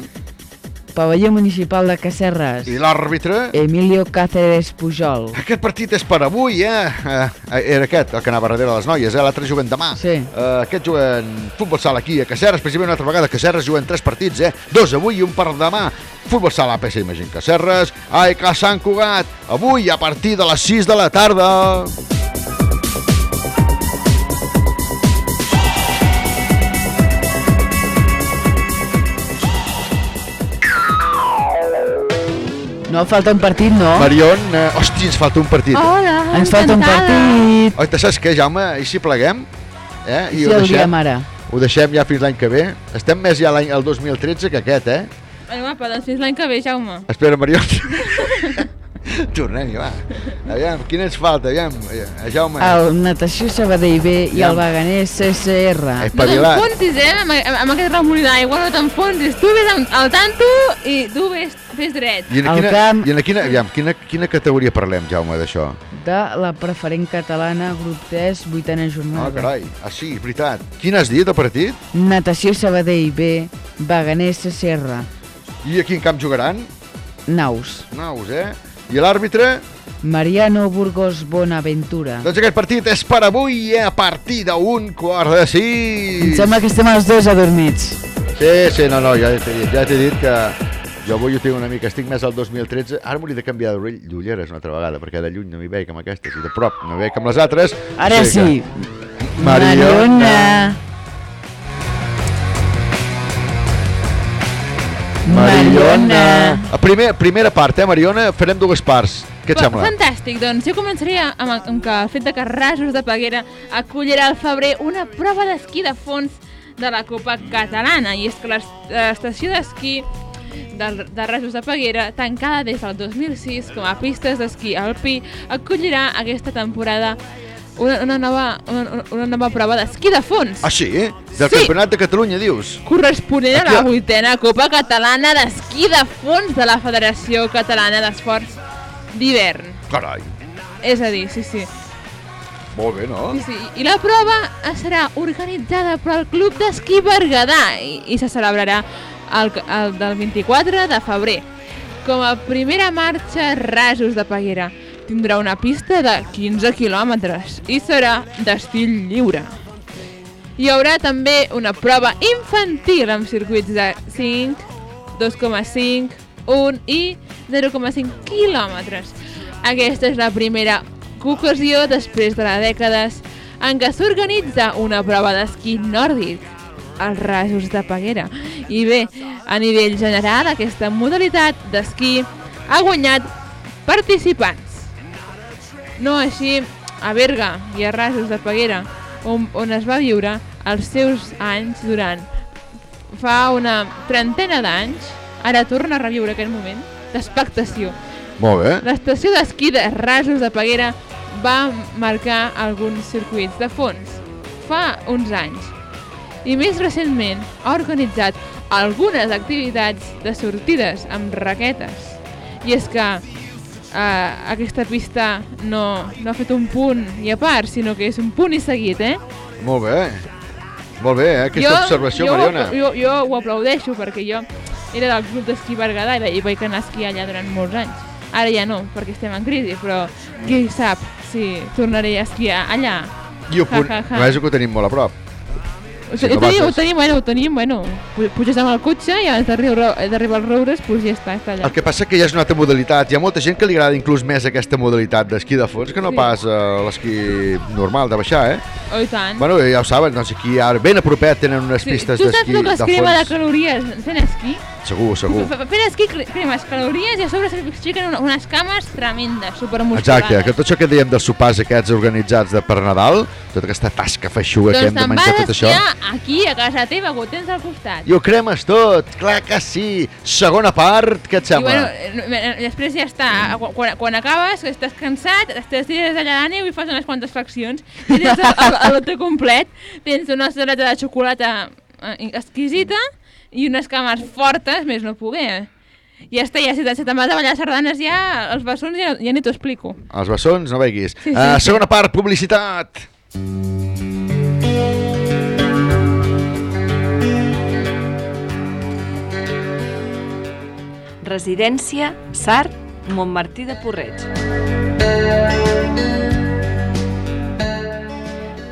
Pavelló municipal de Cacerres. I l'àrbitre? Emilio Cáceres Pujol. Aquest partit és per avui, eh? eh era aquest, el que anava darrere les noies, eh? L'altre juguen demà. Sí. Eh, aquest juguen futbol sala aquí, a Cacerres, precisament una altra vegada. A Cacerres juguen tres partits, eh? Dos avui i un per demà. Futbol sala PC, imagina. Cacerres, AEK Sant Cugat. Avui a partir de les 6 de la tarda. No, falta un partit, no? Marion, eh, hòstia, ens falta un partit. Hola, Ens falta un partit. Oi, te saps què, Jaume? I si pleguem? Eh? I si el diem ara? Ho deixem ja fins l'any que ve. Estem més ja l'any el 2013 que aquest, eh? Ai, guapa, doncs fins l'any que ve, Jaume. Espera, Marion. Tornem-hi, va. Aviam, quin ens falta? Aviam, eh, Jaume. El Natació Sabadell B i el Vaganès CCR. No t'enfonsis, eh, amb, amb, amb aquest remolí d'aigua, no t'enfonsis. Tu ves amb- al tanto i tu ves, ves dret. I en, quina, i en quina, aviam, quina, quina categoria parlem, Jaume, d'això? De la preferent catalana, grup 3, vuitena jornada. Ah, carai. Ah, sí, és veritat. Quin has dit, el partit? Natació Sabadell B, Vaganès CCR. I a quin camp jugaran? Naus. Naus, eh? I l'àrbitre? Mariano Burgos Bonaventura. Doncs aquest partit és per avui, eh? A partir d'un quart de sis. Em sembla que estem els dos adormits. Sí, sí, no, no, ja t'he dit, ja t'he dit que jo avui ho tinc una mica, estic més al 2013, ara m'hauria de canviar d'ull- d'ulleres una altra vegada, perquè de lluny no m'hi veig amb aquestes, i de prop no m'hi veig amb les altres. Ara O sigui sí. que- Mariona. Mariona. A primer, primera part, eh, Mariona, farem dues parts. Què et sembla? Fantàstic, doncs. Jo començaria amb, amb que el fet de que Rasos de Peguera acollirà al febrer una prova d'esquí de fons de la Copa Catalana. I és que l'es- l'estació d'esquí del, de Rasos de Peguera, tancada des del 2006 com a pistes d'esquí alpí, acollirà aquesta temporada una, una, nova, una, una nova prova d'esquí de fons. Ah, sí? Del Sí. Campionat de Catalunya, dius? corresponent a Aquí la a- vuitena Copa Catalana d'Esquí de Fons de la Federació Catalana d'Esports d'Hivern. Carai, És a dir, sí, sí. molt bé, no? sí, sí. I la prova serà organitzada pel Club d'Esquí Berguedà i, i se celebrarà el, el del 24 de febrer. Com a primera marxa, Rasos de Peguera tindrà una pista de 15 quilòmetres i serà d'estil lliure. Hi haurà també una prova infantil amb circuits de 5, 2,5, 1 i 0,5 quilòmetres. Aquesta és la primera ocasió després de les dècades en què s'organitza una prova d'esquí nòrdic als rasos de Peguera. I bé, a nivell general, aquesta modalitat d'esquí ha guanyat participants. No així a Berga i a Rasos de Peguera, on, on es va viure els seus anys durant fa una trentena d'anys, ara torna a reviure aquest moment d'expectació. Molt bé. L'estació d'esquí de Rasos de Peguera va marcar alguns circuits de fons fa uns anys i més recentment ha organitzat algunes activitats de sortides amb raquetes. I és que eh, aquesta pista no, no ha fet un punt i a part, sinó que és un punt i seguit, eh? Molt bé. Molt bé, eh? Aquesta observació, jo, Mariona. Jo, jo ho aplaudeixo perquè jo era del club d'esquí Berguedà i vaig anar a esquiar allà durant molts anys. Ara ja no, perquè estem en crisi, però qui sap si tornaré a esquiar allà. I ho, ja. no és que ho tenim molt a prop. Si ho, tenim, ho tenim, bueno, ho tenim, bueno. Pu- Puges amb el cotxe i abans d'arribar als roures, doncs ja està, està allà. El que passa que ja és una altra modalitat. Hi ha molta gent que li agrada inclús més aquesta modalitat d'esquí de fons que no Sí. pas uh, l'esquí normal de baixar, eh? Oh, i tant. Bueno, ja ho saben, doncs aquí ara ben a propet tenen unes pistes tu saps d'esquí el que de es crema de fons. calories fent esquí? Segur, segur. Fent esquí cre- cremes calories i a sobre una- unes cames tremendes, supermusculades. Exacte, que tot això que dèiem dels sopars aquests organitzats de per Nadal, tota aquesta tasca feixuga que Doncs hem de te'n menjar vas tot això... esquiar aquí, a casa teva, que ho tens al costat. I ho cremes tot, clar que sí. Segona part, què et I sembla? bueno, eh, eh, després ja està, Qu- quan, quan acabes, que estàs cansat, t'estires allà a i fas unes quantes flexions, i tens el, el, complet, tens una esteleta de xocolata eh, exquisita i unes cames fortes, més no poder. I ja està, ja si te- si te'n vas a ballar sardanes ja, els bessons ja, ja ni t'ho explico. Els bessons, no veguis. Sí, sí, uh, sí. segona part, publicitat. Residència SAR Montmartí de Porreig.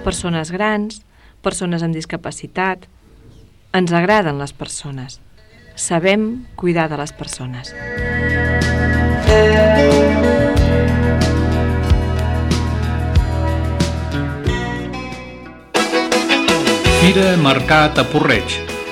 Persones grans, persones amb discapacitat. Ens agraden les persones. Sabem cuidar de les persones. Fira Mercat a Porreig.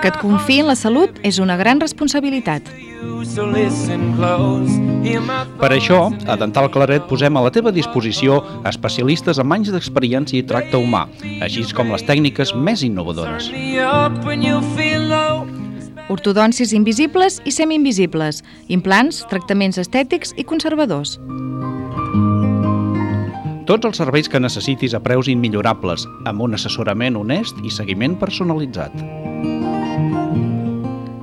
Que et confiï en la salut és una gran responsabilitat. Per això, a Dental Claret posem a la teva disposició especialistes amb anys d'experiència i tracte humà, així com les tècniques més innovadores. Ortodòncies invisibles i semi-invisibles, implants, tractaments estètics i conservadors. Tots els serveis que necessitis a preus immillorables, amb un assessorament honest i seguiment personalitzat.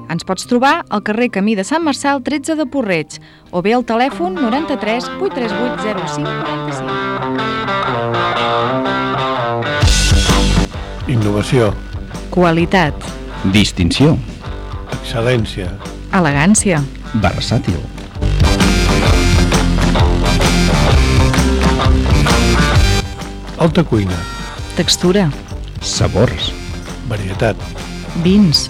Ens pots trobar al carrer Camí de Sant Marçal 13 de Porreig o bé al telèfon 93 838 0545. Innovació, Qualitat, Distinció. excel·lència, elegància, Versàtil. alta cuina, textura, Sabors. varietat, vins,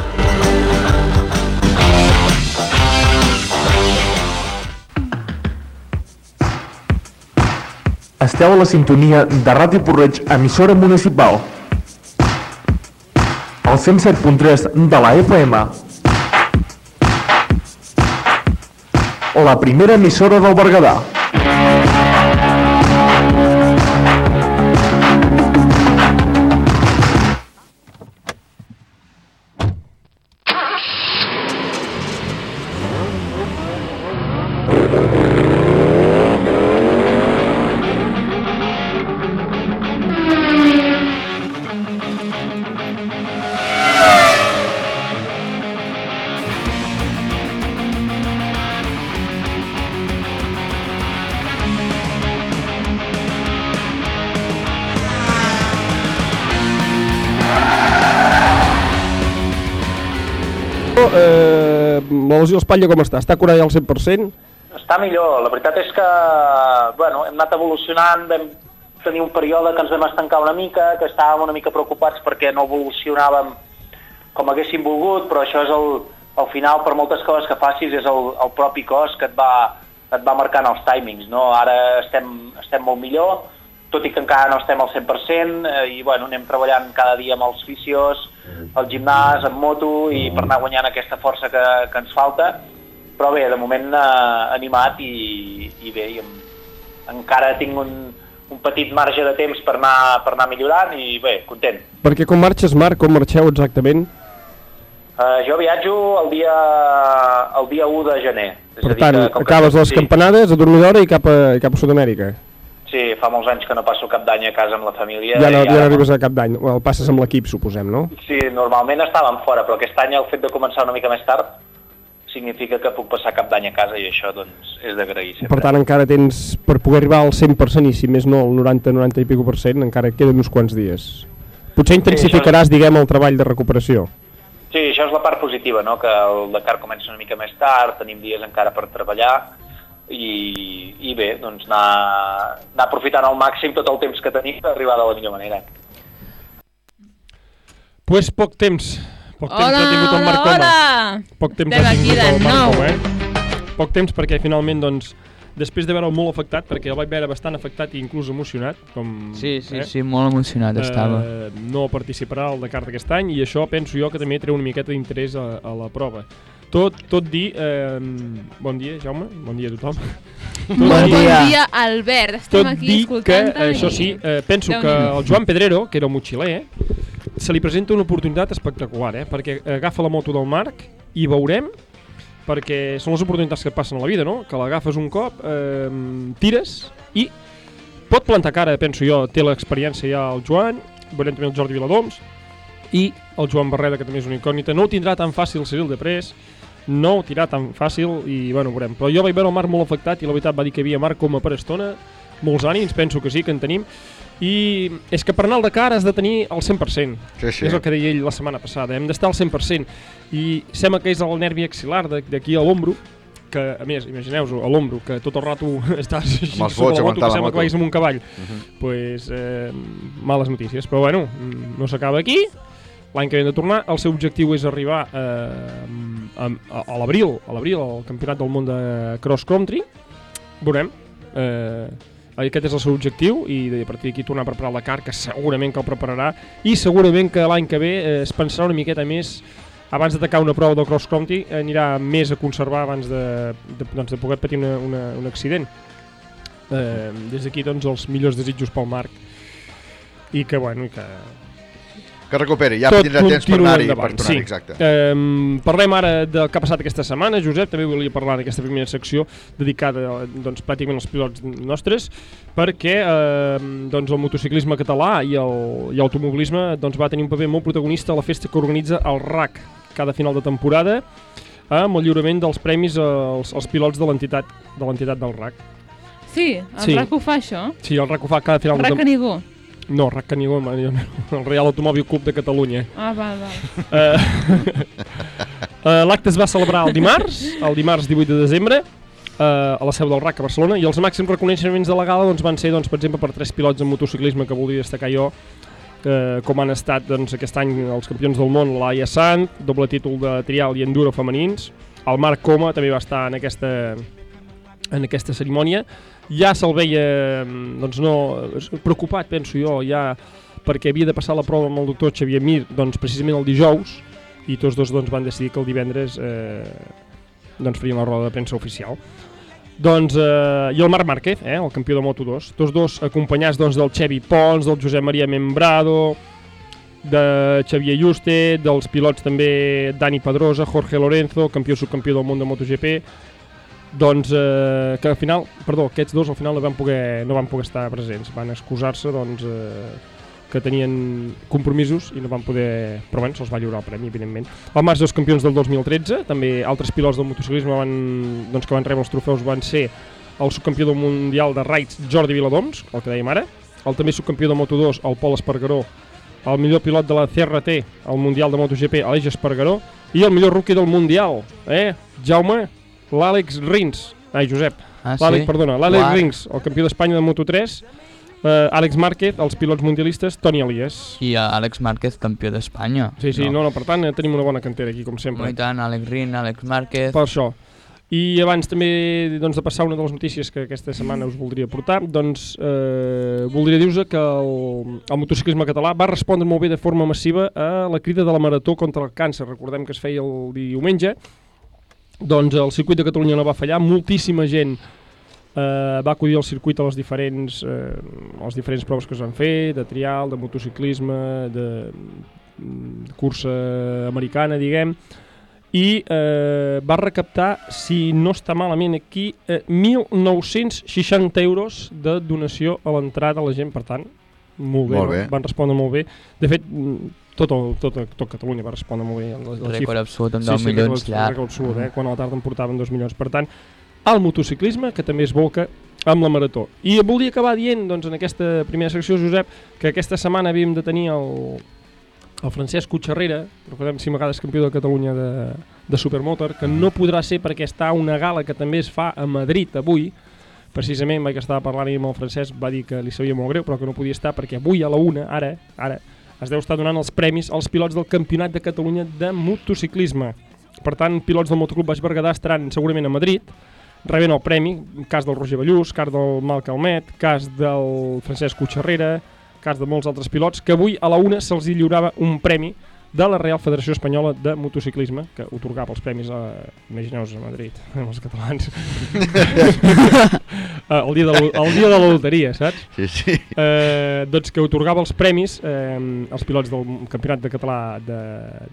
Esteu a la sintonia de Ràdio Porreig, emissora municipal. El 107.3 de la FM. La primera emissora del Berguedà. Lesió d'espatlla com està? Està curada ja al 100%? Està millor. La veritat és que bueno, hem anat evolucionant, vam tenir un període que ens vam estancar una mica, que estàvem una mica preocupats perquè no evolucionàvem com haguéssim volgut, però això és el, al final, per moltes coses que facis, és el, el propi cos que et va, et va marcant els timings. No? Ara estem, estem molt millor, tot i que encara no estem al 100%, eh, i bueno, anem treballant cada dia amb els fisios, al gimnàs, amb moto, i per anar guanyant aquesta força que, que ens falta. Però bé, de moment eh, animat i, i bé, i em, encara tinc un, un petit marge de temps per anar, per anar millorant i bé, content. Perquè com marxes, Marc, com marxeu exactament? Uh, jo viatjo el dia, el dia 1 de gener. És Per a dir tant, que, com que- acabes les sí, campanades a dormir d'hora i cap a, cap a Sud-amèrica. Sí, fa molts anys que no passo cap d'any a casa amb la família. Ja no, ja no arribes a cap d'any. El passes amb l'equip, suposem, no? Sí, normalment estàvem fora, però aquest any el fet de començar una mica més tard significa que puc passar cap d'any a casa i això doncs, és d'agrair sempre. Per tant, encara tens, per poder arribar al 100% i si més no al 90, 90 i pico per cent, encara queden uns quants dies. Potser intensificaràs, diguem, el treball de recuperació. Sí, això és la part positiva, no? que el Dakar comença una mica més tard, tenim dies encara per treballar i, i bé, doncs anar, anar aprofitant al màxim tot el temps que tenim per arribar de la millor manera. Pues poc temps. Poc temps Hola, ha tingut el Marc hola! Poc temps Estem ha tingut de el Marc. Coma, eh? Poc temps perquè finalment, doncs, després de veure'l molt afectat, perquè el vaig veure bastant afectat i inclús emocionat, com... Sí, sí, sí, molt emocionat estava. Eh, no participarà al Dakar d'aquest any i això penso jo que també treu una miqueta d'interès a, a la prova. Tot, tot dir... Eh, bon dia, Jaume. Bon dia a tothom. Tot Bon dir- dia, Albert. Estem tot aquí dir que, escoltant-te. això i- sí, eh, penso que el Joan Pedrero, que era el motxiler, se li presenta una oportunitat espectacular, eh? perquè agafa la moto del Marc i veurem, perquè són les oportunitats que passen a la vida, no? que l'agafes un cop, eh, tires i pot plantar cara, penso jo, té l'experiència ja el Joan, veurem també el Jordi Viladoms, i el Joan Barreda, que també és una incògnita, no ho tindrà tan fàcil Cyril de Pres, no ho tirà tan fàcil i bueno, veurem. Però jo vaig veure el Marc molt afectat i la veritat va dir que havia Marc com a per estona, molts ànims, penso que sí, que en tenim, i és que per anar al Dakar has de tenir el 100%. Sí, sí. És el que deia ell la setmana passada, hem d'estar al 100%. I sembla que és el nervi axilar de- d'aquí a l'ombro, que a més, imagineu-vos, a l'ombro, que tot el rato estàs així Amb els sota bots la moto, que la sembla que vagis amb un cavall. Mhm. pues, eh, males notícies. Però bueno, no s'acaba aquí. L'any que hem de tornar. El seu objectiu és arribar eh, a, a, a l'abril, a l'abril, al Campionat del Món de Cross Country. Veurem. Eh, aquest és el seu objectiu i a partir d'aquí tornar a preparar la car que segurament que el prepararà i segurament que l'any que ve eh, es pensarà una miqueta més abans d'atacar una prova del cross country anirà més a conservar abans de, de, doncs, de poder patir una, una, un accident eh, des d'aquí doncs els millors desitjos pel Marc i que bueno i que Que recuperi, ja tot tindrà temps per anar-hi, per tornar-hi, sí. exacte. Eh, parlem ara del que ha passat aquesta setmana. Josep, també volia parlar d'aquesta primera secció dedicada doncs, pràcticament als pilots nostres, perquè eh, doncs, el motociclisme català i el- i l'automobilisme doncs, va tenir un paper molt protagonista a la festa que organitza el RAC cada final de temporada amb el lliurament dels premis als, als pilots de l'entitat de l'entitat del RAC. Sí, el Sí. RAC ho fa, això? Sí, el RAC ho fa cada final RAC de temporada. No, RAC Canigó, el Real Automòbil Club de Catalunya. Ah, val. Eh, eh, L'acte es va celebrar el dimarts, el dimarts 18 de desembre, eh, a la seu del RAC a Barcelona, i els màxims reconeixements de la gala doncs, van ser, doncs, per exemple, per tres pilots en motociclisme que volia destacar jo, eh, com han estat doncs, aquest any els campions del món, Laia Sant, doble títol de trial i enduro femenins, el Marc Coma també va estar en aquesta, en aquesta cerimònia. Ja se'l veia doncs no, preocupat, penso jo, ja perquè havia de passar la prova amb el doctor Xavier Mir doncs, precisament el dijous i tots dos doncs, van decidir que el divendres eh, doncs, farien la roda de premsa oficial. Doncs, eh, I el Marc Márquez, eh, el campió de Moto2, tots dos acompanyats doncs, del Xevi Pons, del Josep Maria Membrado, de Xavier Juste, dels pilots també Dani Pedrosa, Jorge Lorenzo, campió subcampió del món de MotoGP, doncs eh, que al final, perdó, aquests dos al final no van poder, no van poder estar presents, van excusar-se doncs, eh, que tenien compromisos i no van poder, però bueno, se'ls va lliurar el premi, evidentment. El març dels campions del 2013, també altres pilots del motociclisme van, doncs, que van rebre els trofeus van ser el subcampió del Mundial de Raids Jordi Viladoms, el que dèiem ara, el també subcampió de Moto2, el Pol Espargaró, el millor pilot de la CRT, el Mundial de MotoGP, Aleix Espargaró, i el millor rookie del Mundial, eh? Jaume, l'Àlex Rins, ai, Josep, Ah, sí? perdona, l'Àlex. Rins, el campió d'Espanya de Moto3, eh, Àlex Márquez, els pilots mundialistes, Toni Elias. I Àlex Márquez, campió d'Espanya. Sí, sí, no. no, per tant, eh, tenim una bona cantera aquí, com sempre. I tant, Àlex Rin, Àlex Márquez... Per això. I abans també doncs, de passar una de les notícies que aquesta setmana us voldria portar, doncs eh, voldria dir-vos que el, el motociclisme català va respondre molt bé de forma massiva a la crida de la Marató contra el càncer. Recordem que es feia el diumenge, doncs el circuit de Catalunya no va fallar, moltíssima gent eh, va acudir al circuit a les diferents, eh, les diferents proves que es van fer, de trial, de motociclisme, de, de cursa americana, diguem, i eh, va recaptar, si no està malament aquí, eh, 1.960 euros de donació a l'entrada a la gent, per tant, molt bé, Molt bé. van respondre molt bé. De fet, mm, tot, el, tot, tot Catalunya va respondre molt bé. La, la Rècord absolut amb 10 milions, rècord, clar. rècord absolut, eh? quan a la tarda en portaven 2 milions. Per tant, el motociclisme, que també es volca amb la marató. I volia acabar dient, doncs, en aquesta primera secció, Josep, que aquesta setmana havíem de tenir el, el Francesc Cotxarrera, recordem cinc vegades campió de Catalunya de, de Supermotor, que no podrà ser perquè està a una gala que també es fa a Madrid avui, precisament vaig estar parlant amb el Francesc, va dir que li sabia molt greu, però que no podia estar perquè avui a la una, ara, ara, es deu estar donant els premis als pilots del Campionat de Catalunya de motociclisme. Per tant, pilots del Motoclub Baix Berguedà estaran segurament a Madrid, rebent el premi, cas del Roger Ballús, cas del Mal Calmet, cas del Francesc Cotxarrera, cas de molts altres pilots, que avui a la una se'ls lliurava un premi de la Real Federació Espanyola de Motociclisme, que otorgava els premis a, imagineu-vos, a Madrid, amb els catalans. Eh, el, dia de la, el dia de la loteria, saps? Sí, sí. Eh, doncs que otorgava els premis eh, als pilots del Campionat de Català de,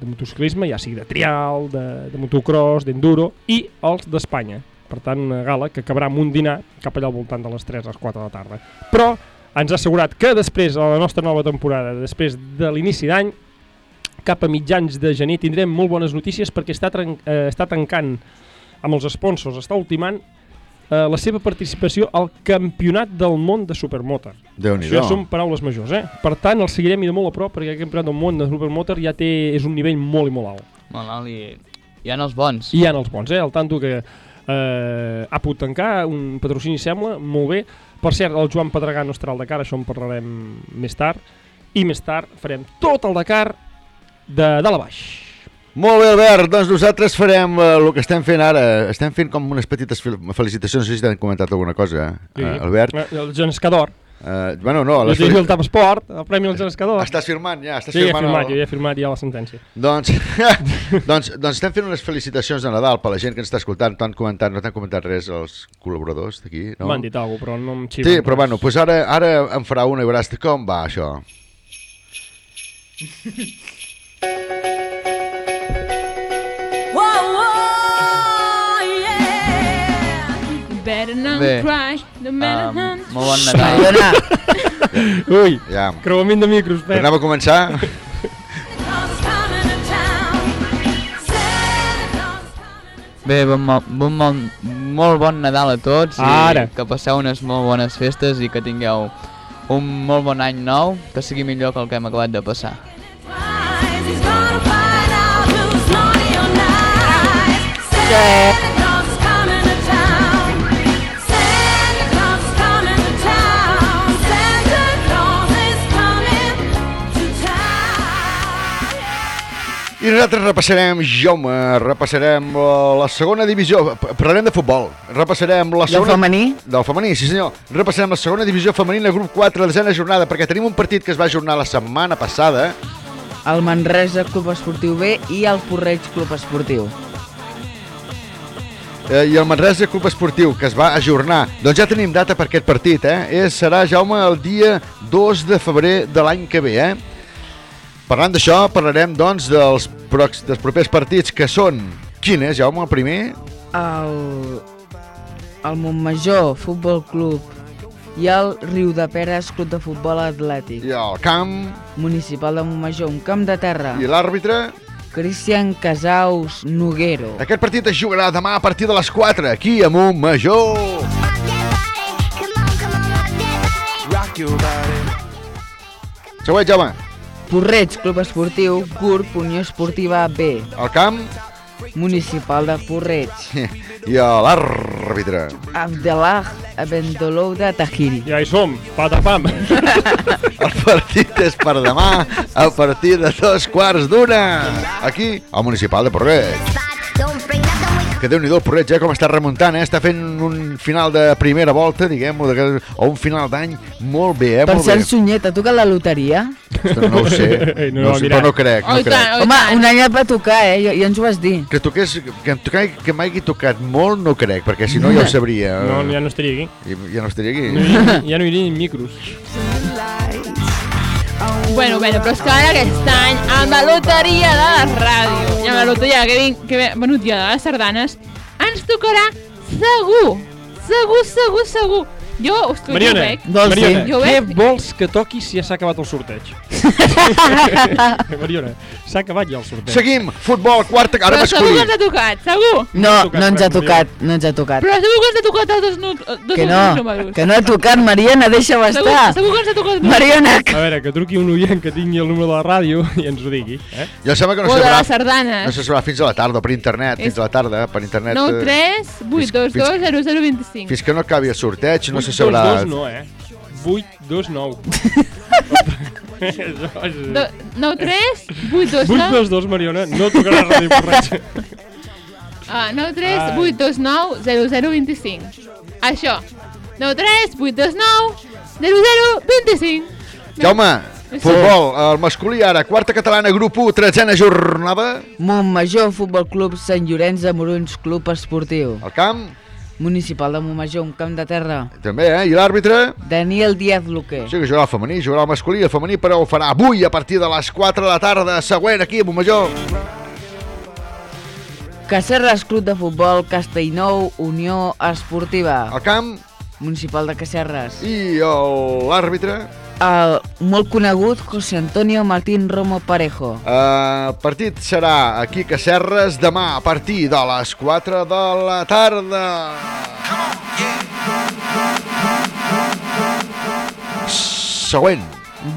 de motociclisme, ja sigui de trial, de, de motocross, d'enduro, i els d'Espanya. Per tant, una gala que acabarà amb un dinar cap allà al voltant de les 3 a les 4 de la tarda. Però ens ha assegurat que després, a la nostra nova temporada, després de l'inici d'any, cap a mitjans de gener tindrem molt bones notícies perquè està, tren eh, està tancant amb els sponsors, està ultimant eh, la seva participació al Campionat del Món de Supermotor. Déu-n'hi-do. Això ja són paraules majors, eh? Per tant, el seguirem i de molt a prop perquè aquest Campionat del Món de Supermotor ja té, és un nivell molt i molt alt. Molt alt i hi ha els bons. Hi ha els bons, eh? El tanto que eh, ha pogut tancar, un patrocini sembla, molt bé. Per cert, el Joan Pedregà no estarà al Dakar, això en parlarem més tard. I més tard farem tot el Dakar de dalt a baix. Molt bé, Albert, doncs nosaltres farem eh, el que estem fent ara. Estem fent com unes petites fel- felicitacions, no sé si t'han comentat alguna cosa, Sí. eh, Albert. Eh, El Genescador. Eh, bueno, no, Jo les fel- el Tap Esport, el Premi al Genescador. Estàs firmant ja, estàs sí, firmant he firmat, el- jo ja he firmat ja la sentència. Doncs, doncs, doncs estem fent unes felicitacions de Nadal per la gent que ens està escoltant. T'han comentat, no t'han comentat res els col·laboradors d'aquí, no? M'han dit alguna però no em xiven. Sí, però bueno, doncs ara, ara em farà una i veuràs com va això. Bé, um, molt bon Nadal. Ui, ja. creuament de micros, Pep. Tornem a començar. Bé, bon, mo- bon, bon, molt bon Nadal a tots i Ara. que passeu unes molt bones festes i que tingueu un molt bon any nou, que sigui millor que el que hem acabat de passar. I nosaltres repassarem, Jaume, repassarem eh, la segona divisió, parlarem de futbol, repassarem la Del segona... femení? Del femení, sí senyor. Repassarem la segona divisió femenina, grup 4, desena jornada, perquè tenim un partit que es va ajornar la setmana passada, El Manresa Club Esportiu B i el Porreig Club Esportiu. eh, i el Manresa Club Esportiu, que es va ajornar. Doncs ja tenim data per aquest partit, eh? És, serà, Jaume, el dia 2 de febrer de l'any que ve, eh? Parlant d'això, parlarem, doncs, dels, prox, dels propers partits, que són... Quin és, Jaume, el primer? El, el Montmajor Futbol Club i el Riu de Peres Club de Futbol Atlètic. I el camp... Municipal de Montmajor, un camp de terra. I l'àrbitre? Cristian Casaus Noguero. Aquest partit es jugarà demà a partir de les 4, aquí a Montmajor. Següent, Jaume. Porreig Club Esportiu, GURB Unió Esportiva B. El camp? Municipal de Porreig. I a l'àrbitre. Abdelah Abendolou de Tahiri. Ja hi som, patapam. El partit és per demà a partir de dos quarts d'una. Aquí, al Municipal de Porreig. Que déu nhi el Porreig, eh, com està remuntant, eh? Està fent un final de primera volta, diguem-ho, de- o un final d'any molt bé, eh? Per molt cert, bé. Sunyet, ha tocat la loteria? Ostres, no ho sé, no, no, ho sé, però no crec, no Oh, crec. tant, oh, Home, un any et va tocar, eh? Ja, ja ens ho vas dir. Que toqués, que, em toqui, que m'hagi tocat molt, no crec, perquè si no ja ho sabria. No, ja no estaria aquí. I- Ja no estaria aquí. No ja no hi hauria ni micros. Bueno, bueno, però és que ara aquest any, amb la loteria de la ràdio i amb la loteria que, vinc, que ve ja de les sardanes, ens tocarà segur, segur, segur, segur. Jo, ostres, Mariona, jo ho veig. Vols Mariona? Jo ho què veig. vols que toqui si ja s'ha acabat el sorteig? Mariona, s'ha acabat ja el sorteig. Seguim, futbol, quarta, ara Però segur que ens ha tocat, segur. No, tocat no ens ha tocat, no ens ha tocat. Però segur que ens ha tocat els dos, dos Que no, números. que no ha tocat, Mariana, deixa'm Segur, estar. segur que ens ha tocat... Mariona, A veure, que truqui un oient que tingui el número de la ràdio i ens ho digui. Eh? Ja sembla que no O se de sabrà, les sardanes. no se sabrà fins a la tarda, per internet, fins És- a la tarda, per internet. 9 eh, 3 8 2 2 0 0 25. Fins que no acabi el sorteig, no se 8, sabrà... 2, 2, no, eh? 8, 2, 9. Això és... Do, 9 3 8 2 8, 9 2, 2, Mariona, no tocarà Ràdio Porreig. ah, 9 3 Ai. 8 2 9 0 0 25. Això. 9 3 8 2 9 0 0 25. Jaume, Sí. futbol, el masculí ara, quarta catalana, grup 1, tretzena jornada. Montmajor Futbol Club Sant Llorenç de Morons Club Esportiu. El camp, Municipal de Montmajor, un camp de terra. també, eh? I l'àrbitre? Daniel Díaz Luque. Sí, que jugarà el femení, jugarà el masculí, el femení, però ho farà avui a partir de les 4 de la tarda, següent aquí a Montmajor. Cacerres Club de Futbol Castellnou Unió Esportiva. El camp Municipal de Cacerres. i l'àrbitre. El molt conegut José Antonio Martín Romo Parejo. Eh, El partit serà aquí a Cacerres demà a partir de les 4 de la tarda. Següent.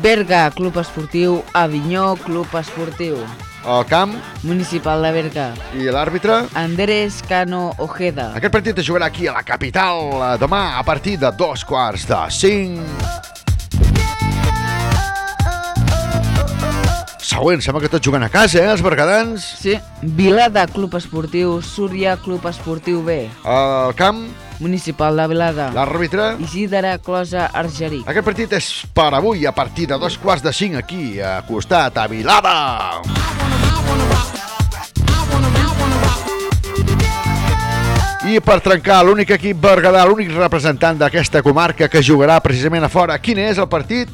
Berga Club Esportiu Avinyó Club Esportiu. El camp Municipal de Berga. i l'àrbitre. Andrés Cano Ojeda. Aquest partit es jugarà aquí a la capital eh, demà a partir de dos quarts de cinc. Següent, sembla que tots juguen a casa, eh, els bergadans. Sí. Vilada Club Esportiu Súria Club Esportiu B. El camp, Municipal de Vilada. l'àrbitre. Isidre Closa Argeric. Aquest partit és per avui a partir de dos quarts de cinc aquí, a costat, a Vilada. I per trencar l'únic equip bergadà, l'únic representant d'aquesta comarca que jugarà precisament a fora, quin és el partit?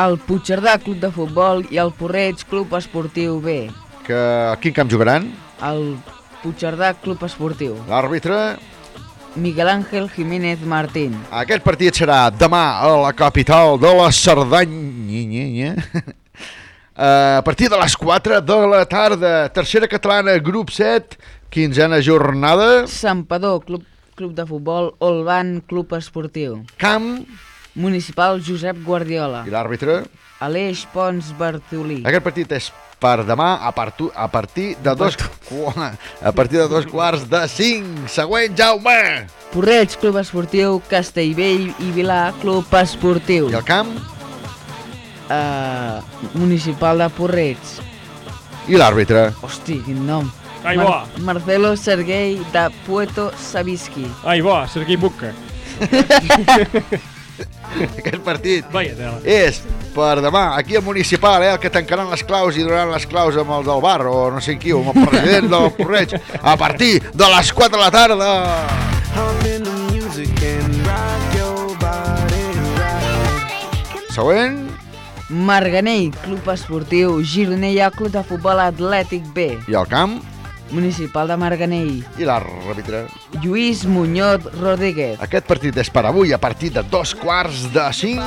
El Puigcerdà Club de Futbol i el Porreig Club Esportiu B. Que, a quin camp jugaran? El Puigcerdà Club Esportiu. L'àrbitre. Miguel Ángel Jiménez Martín. Aquest partit serà demà a la capital de la Cerdanya. A partir de les 4 de la tarda, tercera catalana, grup 7, quinzena jornada. Sampador Club, Club de Futbol Olban Club Esportiu. Camp Municipal Josep Guardiola. i l'àrbitre. Aleix Pons Bartolí. Aquest partit és per demà a, partu, a partir de dos a partir de dos quarts de cinc. Següent, Jaume! Porreig Club Esportiu Castellvell i Vilà Club Esportiu. I el camp? Uh, municipal de Porreig. I l'àrbitre. Hosti, quin nom. Ai, bo. Marcelo Sergei de Pueto Savisky. Ai, bo, Sergei Bucca. Aquest partit Vaya tela. és per demà, aquí al municipal, eh, el que tancaran les claus i donaran les claus amb el del bar, o no sé qui, o amb el president del Porreig, a partir de les 4 de la tarda. Següent. Marganell Club Esportiu Gironella Club de Futbol Atlètic B. I el camp Municipal de Marganell. i l'àrbitre. Lluís Muñoz Rodríguez. Aquest partit és per avui a partir de dos quarts de cinc.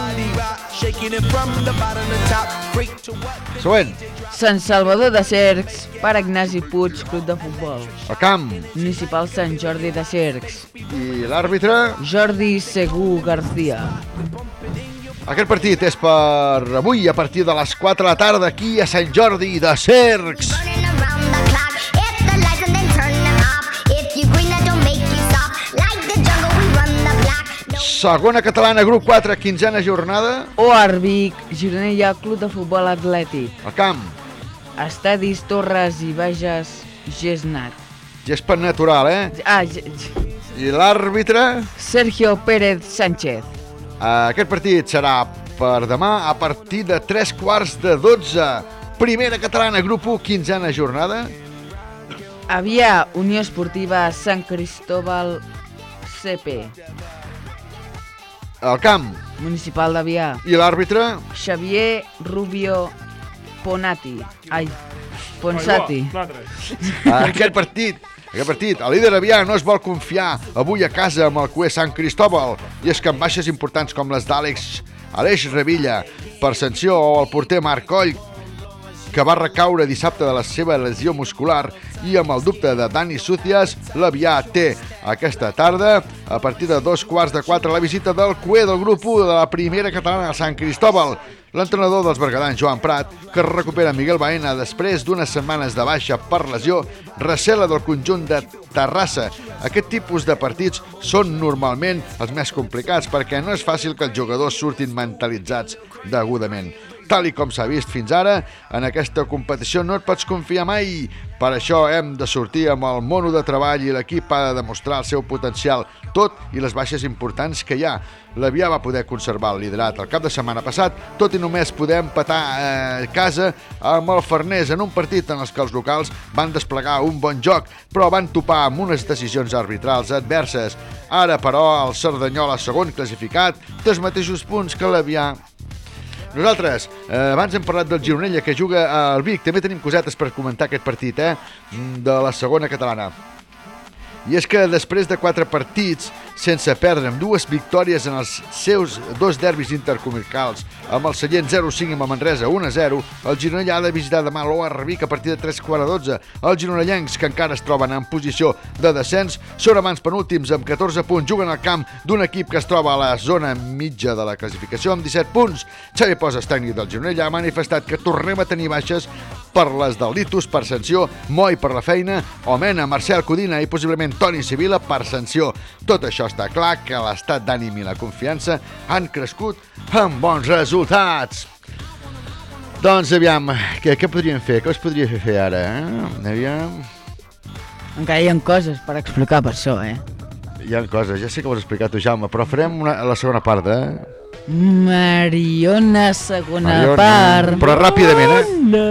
Següent. Sant Salvador de Cercs, per Ignasi Puig, Club de Futbol. El camp Municipal Sant Jordi de Cercs. i l'àrbitre. Jordi Segú García. Aquest partit és per avui a partir de les 4 de la tarda aquí a Sant Jordi de Cercs. Segona catalana, grup 4, quinzena jornada. Oar Vic, Gironella Club de Futbol Atlètic. El camp Estadis Torres i Bages Gesnat. Gespa natural, eh? Ah, ge- I l'àrbitre? Sergio Pérez Sánchez. Aquest partit serà per demà a partir de 3 quarts de 12. Primera catalana, grup 1, quinzena jornada. Avià, Unió Esportiva Sant Cristóbal CP. El camp. Municipal d'Avià. I l'àrbitre? Xavier Rubio Ponati. Ai, Ponsati. Aquest partit, aquest partit, el líder Avià no es vol confiar avui a casa amb el cué Sant Cristóbal i és que amb baixes importants com les d'Àlex Aleix Revilla per sanció o el porter Marc Coll que va recaure dissabte de la seva lesió muscular i amb el dubte de Dani Sucias, l'Avià té aquesta tarda, a partir de dos quarts de quatre, la visita del cué del grup 1 de la primera catalana a Sant Cristóbal. L'entrenador dels bergadans, Joan Prat, que recupera Miguel Baena després d'unes setmanes de baixa per lesió, recela del conjunt de Terrassa. Aquest tipus de partits són normalment els més complicats perquè no és fàcil que els jugadors surtin mentalitzats degudament. Tal i com s'ha vist fins ara, en aquesta competició no et pots confiar mai. Per això hem de sortir amb el mono de treball i l'equip ha de demostrar el seu potencial, tot i les baixes importants que hi ha. L'Avià va poder conservar el liderat el cap de setmana passat, tot i només poder empatar eh, a casa amb el Farners en un partit en els que els locals van desplegar un bon joc, però van topar amb unes decisions arbitrals adverses. Ara, però, el Cerdanyola, segon classificat, té els mateixos punts que l'Avià nosaltres, eh, abans hem parlat del Gironella que juga al Vic, també tenim cosetes per comentar aquest partit, eh, de la segona catalana. I és que després de quatre partits sense perdre amb dues victòries en els seus dos derbis intercomunicals, amb el Sallent 0-5 i amb Manresa 1-0, el Gironella ha de visitar demà Vic a partir de 3 quarts a 12. Els gironellencs, que encara es troben en posició de descens, són abans penúltims amb 14 punts, juguen al camp d'un equip que es troba a la zona mitja de la classificació amb 17 punts. Xavi Poses, tècnic del Gironella, ha manifestat que tornem a tenir baixes per les del Litus per sanció, Moi per la feina, Omena, Marcel Codina i possiblement Toni Sibila per sanció. Tot això està clar que l'estat d'ànim i la confiança han crescut amb bons resultats. Doncs aviam, què, què podríem fer? Què us podria fer fer ara? Eh? Aviam... Encara hi ha coses per explicar per això, eh? Hi ha coses, ja sé que ho has explicat tu, Jaume, però farem una, la segona part, eh? Mariona, segona part. Però ràpidament, eh?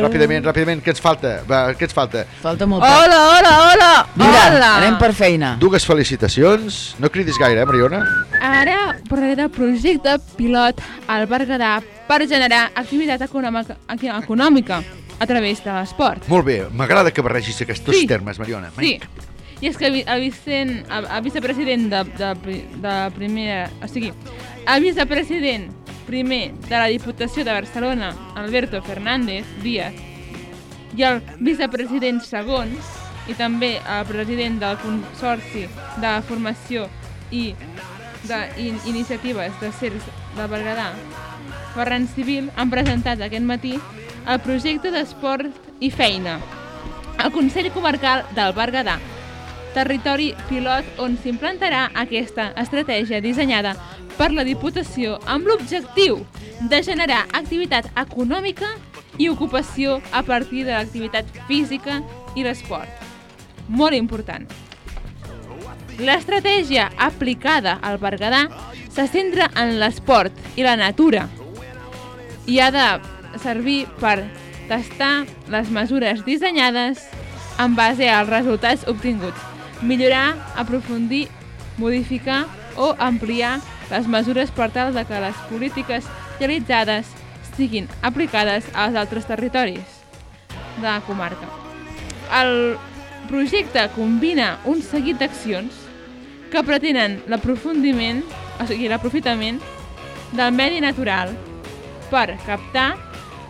Ràpidament, ràpidament, què ens falta? Va, què ens falta? Falta molt Hola, hola, hola! Mira, hola! anem per feina. Dues felicitacions. No cridis gaire, eh, Mariona? Ara parlaré del projecte pilot al Berguedà per generar activitat econòmica, econòmica a través de l'esport. Molt bé, m'agrada que barregis aquests Sí. termes, Mariona. Sí, i és que el vi- el, vicent, el, el vicepresident de, de, de primera... O sigui, el vicepresident primer de la Diputació de Barcelona, Alberto Fernández Díaz, i el vicepresident segon, i també el president del Consorci de Formació i d'Iniciatives de CERS de Berguedà, Ferran Civil, han presentat aquest matí el projecte d'esport i feina. Al Consell Comarcal del Berguedà, territori pilot on s'implantarà aquesta estratègia dissenyada per la Diputació amb l'objectiu de generar activitat econòmica i ocupació a partir de l'activitat física i l'esport. Molt important. L'estratègia aplicada al Berguedà se centra en l'esport i la natura i ha de servir per tastar les mesures dissenyades en base als resultats obtinguts, millorar, aprofundir, modificar o ampliar les mesures per tal de que les polítiques realitzades siguin aplicades als altres territoris de la comarca. El projecte combina un seguit d'accions que pretenen l'aprofundiment, o sigui, l'aprofitament del medi natural per captar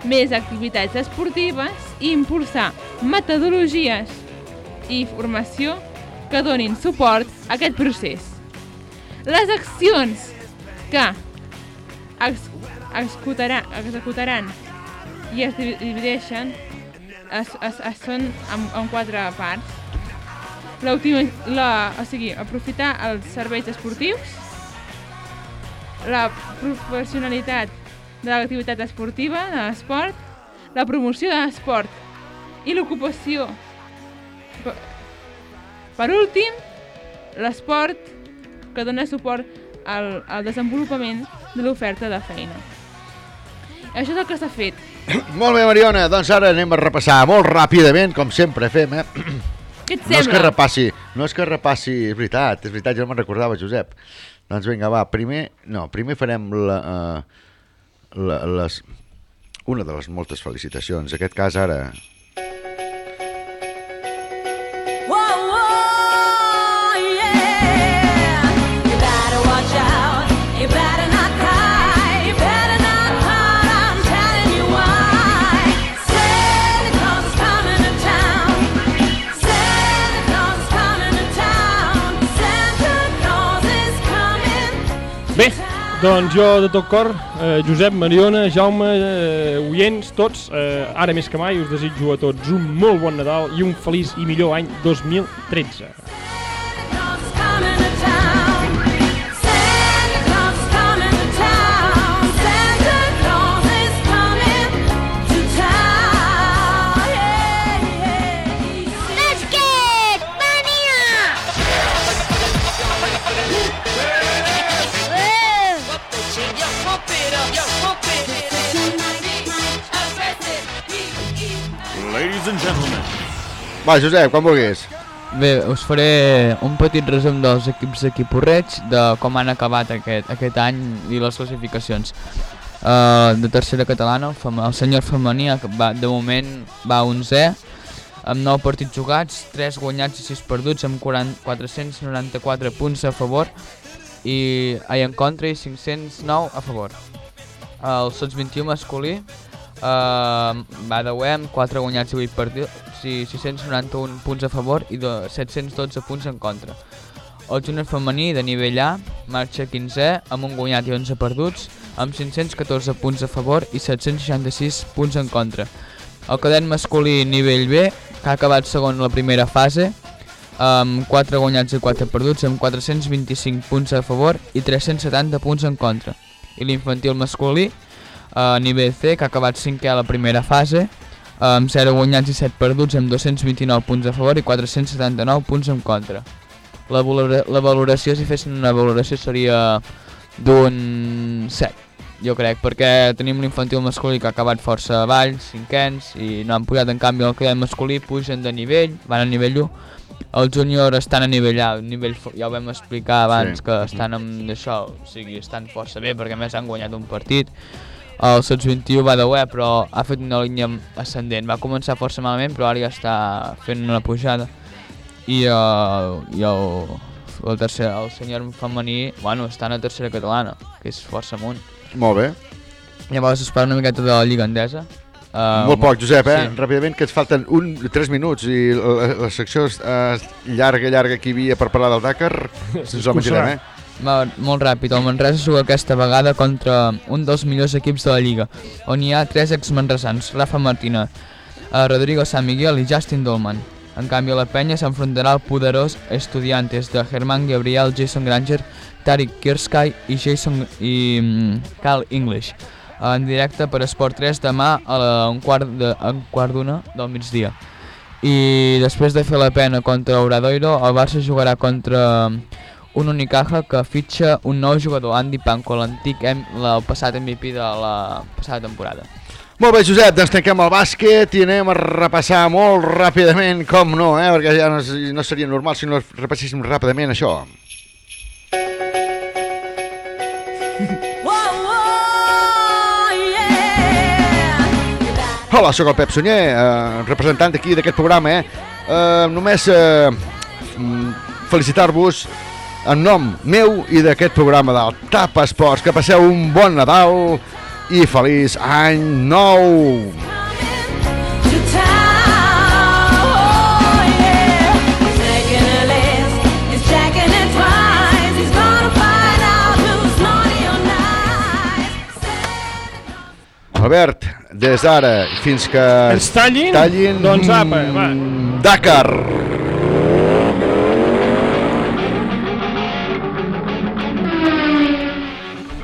més activitats esportives i impulsar metodologies i formació que donin suport a aquest procés. Les accions que ex executarà, executaran i es divideixen es, es, es són en, en quatre parts. La, o sigui, aprofitar els serveis esportius, la professionalitat de l'activitat esportiva, de l'esport, la promoció de l'esport i l'ocupació Per últim, l'esport que dona suport al, al desenvolupament de l'oferta de feina. Això és el que s'ha fet. Molt bé, Mariona, doncs ara anem a repassar molt ràpidament, com sempre fem, eh? Què et No és que sembla? repassi, no és que repassi, és veritat, és veritat, jo me'n recordava, Josep. Doncs vinga, va, primer, no, primer farem la, uh, la, les, una de les moltes felicitacions, en aquest cas ara, doncs jo de tot cor, eh, Josep, Mariona, Jaume, eh, oients, tots, eh, ara més que mai us desitjo a tots un molt bon Nadal i un feliç i millor any 2013. Va, Josep, quan vulguis. Bé, us faré un petit resum dels equips d'aquí Porreig, de com han acabat aquest, aquest any i les classificacions. Uh, de tercera catalana, el, fem el senyor femení va, de moment va a 11, amb 9 partits jugats, 3 guanyats i 6 perduts, amb 40, 494 punts a favor i, ai, en contra i 509 a favor. El Sots 21 masculí uh, va de amb 4 guanyats i 8 i 691 punts a favor i de 712 punts en contra. El júnior femení de nivell A marxa 15è amb un guanyat i 11 perduts amb 514 punts a favor i 766 punts en contra. El cadet masculí nivell B que ha acabat segon la primera fase amb 4 guanyats i 4 perduts amb 425 punts a favor i 370 punts en contra. I l'infantil masculí a nivell C que ha acabat cinquè a la primera fase amb 0 guanyats i 7 perduts amb 229 punts a favor i 479 punts en contra. La, valora la valoració, si fessin una valoració, seria d'un 7, jo crec, perquè tenim l'infantil masculí que ha acabat força avall, cinquens, i no han pujat, en canvi el cadet masculí pugen de nivell, van a nivell 1, el júnior estan a nivell A, nivell, ja ho vam explicar abans Sí. que estan amb això, o sigui, estan força bé perquè més han guanyat un partit. El Sots 21 va de web però ha fet una línia ascendent, va començar força malament però ara ja està fent una pujada. I, uh, i el, el, tercer, el senyor femení, bueno, està en la tercera catalana, que és força amunt. Molt bé. Llavors es parla una miqueta de la Lliga Endesa. Uh, Molt poc, Josep, eh? Sí. Ràpidament, que ens falten un, 3 minuts i la, la secció és eh, llarga, llarga que hi havia per parlar del Dakar. Si ens ho menjarem, eh? Va, molt ràpid, el Manresa juga aquesta vegada contra un dels millors equips de la Lliga, on hi ha tres ex-manresans, Rafa Martínez, eh, Rodrigo San Miguel i Justin Dolman. En canvi, la penya s'enfrontarà al poderós Estudiantes de Germán Gabriel, Jason Granger, Tariq Kirskay i Jason i mm, Cal English. En directe per Esport 3 demà a la, un quart de, del migdia. I després de fer la pena contra Obradoiro, el Barça jugarà contra un Unicaja que fitxa un nou jugador, Andy Panko, l'antic el passat MVP de la passada temporada. Molt bé, Josep, doncs tanquem el bàsquet i anem a repassar molt ràpidament, com no, eh? perquè ja no, no seria normal si no repasséssim ràpidament això. Hola, sóc el Pep Sunyer, eh, representant aquí d'aquest programa. Eh? Eh, només eh, mm, felicitar-vos en nom meu i d'aquest programa del TAP Esports. Que passeu un bon Nadal i feliç any nou! Albert, des d'ara fins que Ens tallin? tallin Doncs apa, va. Dakar.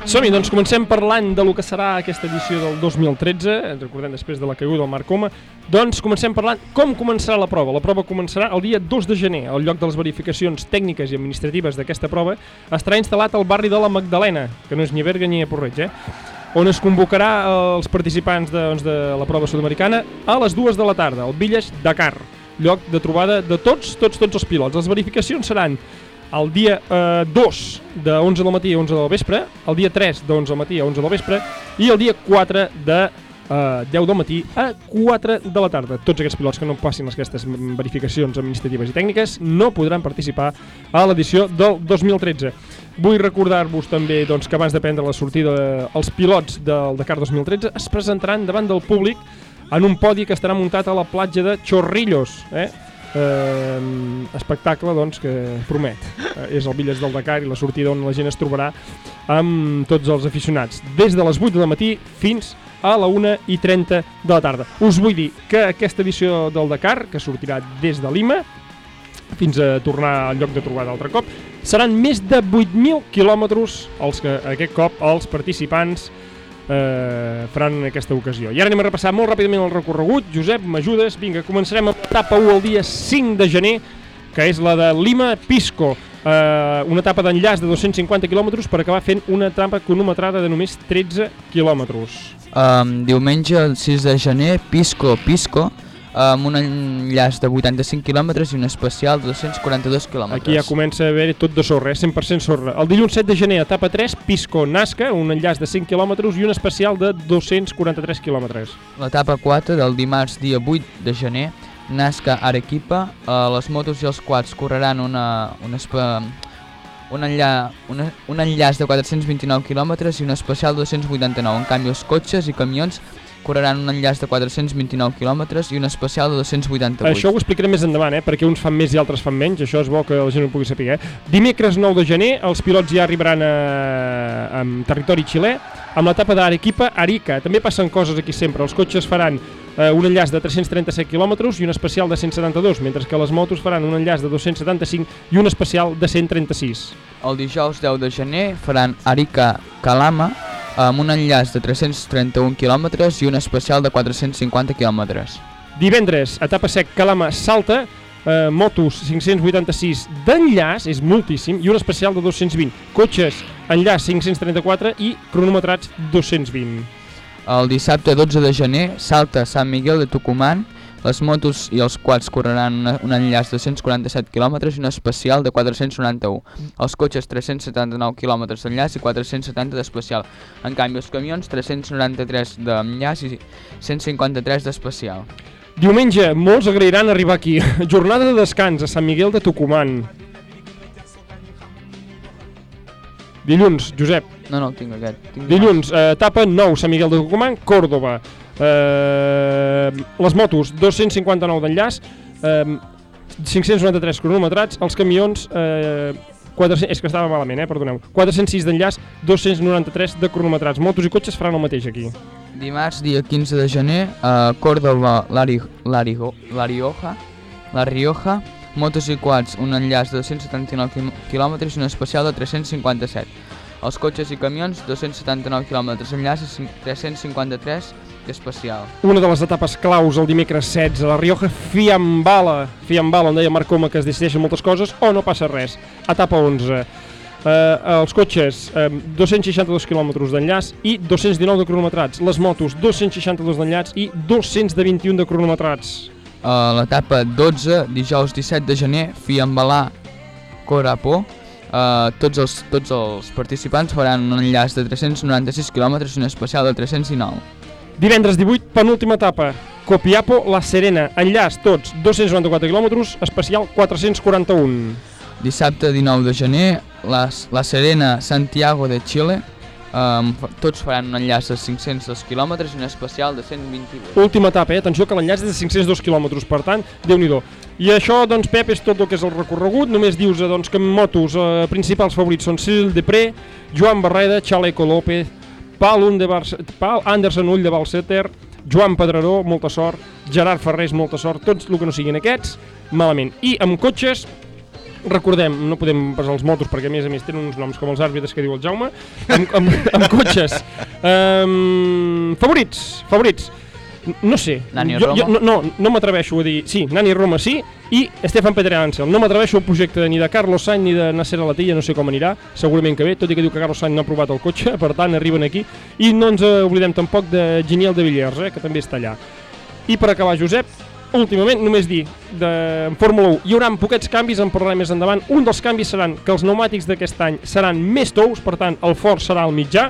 Som-hi, doncs comencem parlant de lo que serà aquesta edició del 2013, ens recordem després de la caiguda del Marc Coma, doncs comencem parlant com començarà la prova. La prova començarà el dia 2 de gener. El lloc de les verificacions tècniques i administratives d'aquesta prova estarà instal·lat al barri de la Magdalena, que no és ni Berga ni a Porreig, eh? on es convocarà els participants de, doncs, de la prova sud-americana a les dues de la tarda, al Village Dakar, lloc de trobada de tots, tots, tots els pilots. Les verificacions seran el dia eh, 2 de 11 del matí a 11 del vespre, el dia 3 de 11 del matí a 11 del vespre i el dia 4 de eh, 10 del matí a 4 de la tarda. Tots aquests pilots que no passin aquestes verificacions administratives i tècniques no podran participar a l'edició del 2013. Vull recordar-vos també doncs, que abans de prendre la sortida els pilots del Dakar 2013 es presentaran davant del públic en un podi que estarà muntat a la platja de Chorrillos, eh? Eh, espectacle doncs, que promet. Eh, és el Villes del Dakar i la sortida on la gent es trobarà amb tots els aficionats. Des de les 8 del matí fins a la 1 i 30 de la tarda. Us vull dir que aquesta edició del Dakar, que sortirà des de Lima, fins a tornar al lloc de trobada altre cop, seran més de 8.000 quilòmetres els que aquest cop els participants eh, faran en aquesta ocasió. I ara anem a repassar molt ràpidament el recorregut. Josep, m'ajudes? Vinga, començarem amb l'etapa 1 el dia 5 de gener, que és la de Lima-Pisco. Eh, una etapa d'enllaç de 250 quilòmetres per acabar fent una etapa cronometrada de només 13 quilòmetres. Um, diumenge, el 6 de gener, Pisco, Pisco, amb un enllaç de 85 quilòmetres i un especial de 242 quilòmetres. Aquí ja comença a haver tot de sorra, eh? 100% sorra. El dilluns 7 de gener, etapa 3, Pisco Nasca, un enllaç de 5 quilòmetres i un especial de 243 quilòmetres. L'etapa 4 del dimarts dia 8 de gener, Nasca Arequipa, eh, les motos i els quads correran una, una un, enllà, una, un enllaç de 429 quilòmetres i un especial de 289. En canvi, els cotxes i camions correran un enllaç de 429 quilòmetres i un especial de 288. Això ho explicaré més endavant, eh? perquè uns fan més i altres fan menys, això és bo que la gent ho pugui saber. Eh? Dimecres 9 de gener, els pilots ja arribaran a, a, territori xilè, amb l'etapa d'Arequipa Arica. També passen coses aquí sempre, els cotxes faran eh, un enllaç de 337 quilòmetres i un especial de 172, mentre que les motos faran un enllaç de 275 i un especial de 136. El dijous 10 de gener faran Arica Calama amb un enllaç de 331 quilòmetres i un especial de 450 quilòmetres. Divendres, etapa sec Calama Salta, eh, motos 586 d'enllaç, és moltíssim, i un especial de 220. Cotxes, enllaç 534 i cronometrats 220. El dissabte 12 de gener salta Sant Miguel de Tucumán, les motos i els quads correran una, un enllaç de 147 km i un especial de 491. Els cotxes 379 km d'enllaç i 470 d'especial. En canvi, els camions 393 d'enllaç i 153 d'especial. Diumenge, molts agrairan arribar aquí. Jornada de descans a Sant Miguel de Tucumán. Dilluns, Josep. No, no, tinc aquest. Tinc Dilluns, eh, etapa 9, Sant Miguel de Tucumán, Córdoba. Eh, les motos, 259 d'enllaç, eh, 593 cronometrats, els camions, eh, 400, és que estava malament, eh, perdoneu, 406 d'enllaç, 293 de cronometrats. Motos i cotxes faran el mateix aquí. Dimarts, dia 15 de gener, a Córdoba, Larigo, Larioja, La Rioja, motos i quads, un enllaç de 279 quim- quilòmetres i un especial de 357. Els cotxes i camions, 279 quilòmetres enllaç i cin- 353 d'especial. Una de les etapes claus el dimecres 16 a la Rioja, Fiambala, Fiambala, on deia Marc Coma que es decideixen moltes coses o no passa res. Etapa 11. Eh, els cotxes, eh, 262 quilòmetres d'enllaç i 219 de cronometrats. Les motos, 262 d'enllaç i 221 de cronometrats. A l'etapa 12, dijous 17 de gener, Fiambalà, Corapó, Uh, tots, els, tots els participants faran un enllaç de 396 km i un especial de 309. Divendres 18, penúltima etapa. Copiapo, La Serena, enllaç tots 294 quilòmetres, especial 441. Dissabte 19 de gener, la, la Serena, Santiago de Chile, um, tots faran un enllaç de 502 km i un especial de 128. Última etapa, eh? atenció que l'enllaç és de 502 quilòmetres, per tant, déu nhi I això, doncs, Pep, és tot el que és el recorregut. Només dius eh, doncs, que en motos eh, principals favorits són Cyril Depré, Joan Barreda, Chaleco López, Pal, Un de Barce... Pal Anderson Ull de Balseter, Joan Pedreró, molta sort, Gerard Ferrés, molta sort, tots el que no siguin aquests, malament. I amb cotxes, recordem, no podem passar els motos perquè a més a més tenen uns noms com els àrbitres que diu el Jaume, amb, amb, amb cotxes. Um, favorits, favorits. No sé, Nani jo, jo, Roma. no, no, no m'atreveixo a dir... Sí, Nani Roma sí, i Stefan Peter Ansel. No m'atreveixo al projecte ni de Carlos Sainz ni de Nasser Alatilla, no sé com anirà, segurament que bé, tot i que diu que Carlos Sainz no ha provat el cotxe, per tant arriben aquí. I no ens oblidem tampoc de Giniel de Villiers, eh, que també està allà. I per acabar, Josep, últimament només dir, de en Fórmula 1 hi haurà poquets canvis, en parlarem més endavant. Un dels canvis seran que els pneumàtics d'aquest any seran més tous, per tant el fort serà el mitjà,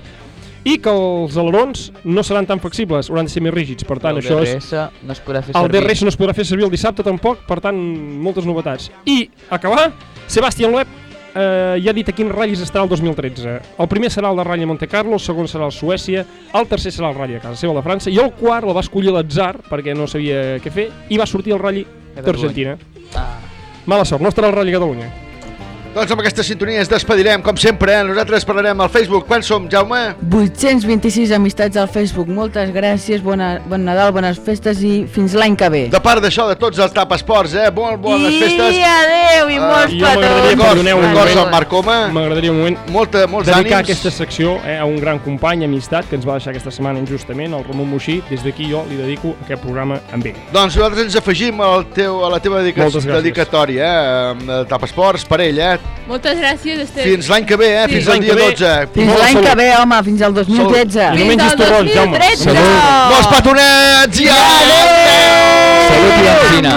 i que els alerons no seran tan flexibles, hauran de ser més rígids, per tant el això és... No es podrà fer El servir. DRS no es podrà fer servir el dissabte tampoc, per tant, moltes novetats. I, acabar, Sebastián Loeb eh, ja ha dit a quins ratllis estarà el 2013. El primer serà el de Rally a Monte Carlo, el segon serà el Suècia, el tercer serà el Rally a casa seva, el de França, i el quart el va escollir l'atzar, perquè no sabia què fer, i va sortir el Rally d'Argentina. Ah. Mala sort, no estarà el Rally a Catalunya. Doncs amb aquesta sintonia ens despedirem, com sempre. eh? Nosaltres parlarem al Facebook. Quan som, Jaume? 826 amistats al Facebook. Moltes gràcies, bona, bon Nadal, bones festes i fins l'any que ve. De part d'això, de tots els tapesports, eh? Molt bones festes. I adeu i molts m'agradaria, petons. perdoneu un moment, al Marc Coma. M'agradaria un moment Molta, molts dedicar ànims. aquesta secció eh, a un gran company, amistat, que ens va deixar aquesta setmana injustament, el Ramon Moixí. Des d'aquí jo li dedico aquest programa amb ell. Doncs nosaltres ens afegim al teu, a la teva dedica dedicatòria, eh? eh, Tapesports per ell, eh? Moltes gràcies, Esther. Fins l'any que ve, eh? Sí. Fins al dia 12. Fins l'any que ve, home, fins al 2013. I no mengis torrons, Jaume. Salut. Molts petonets i Salut i enzina.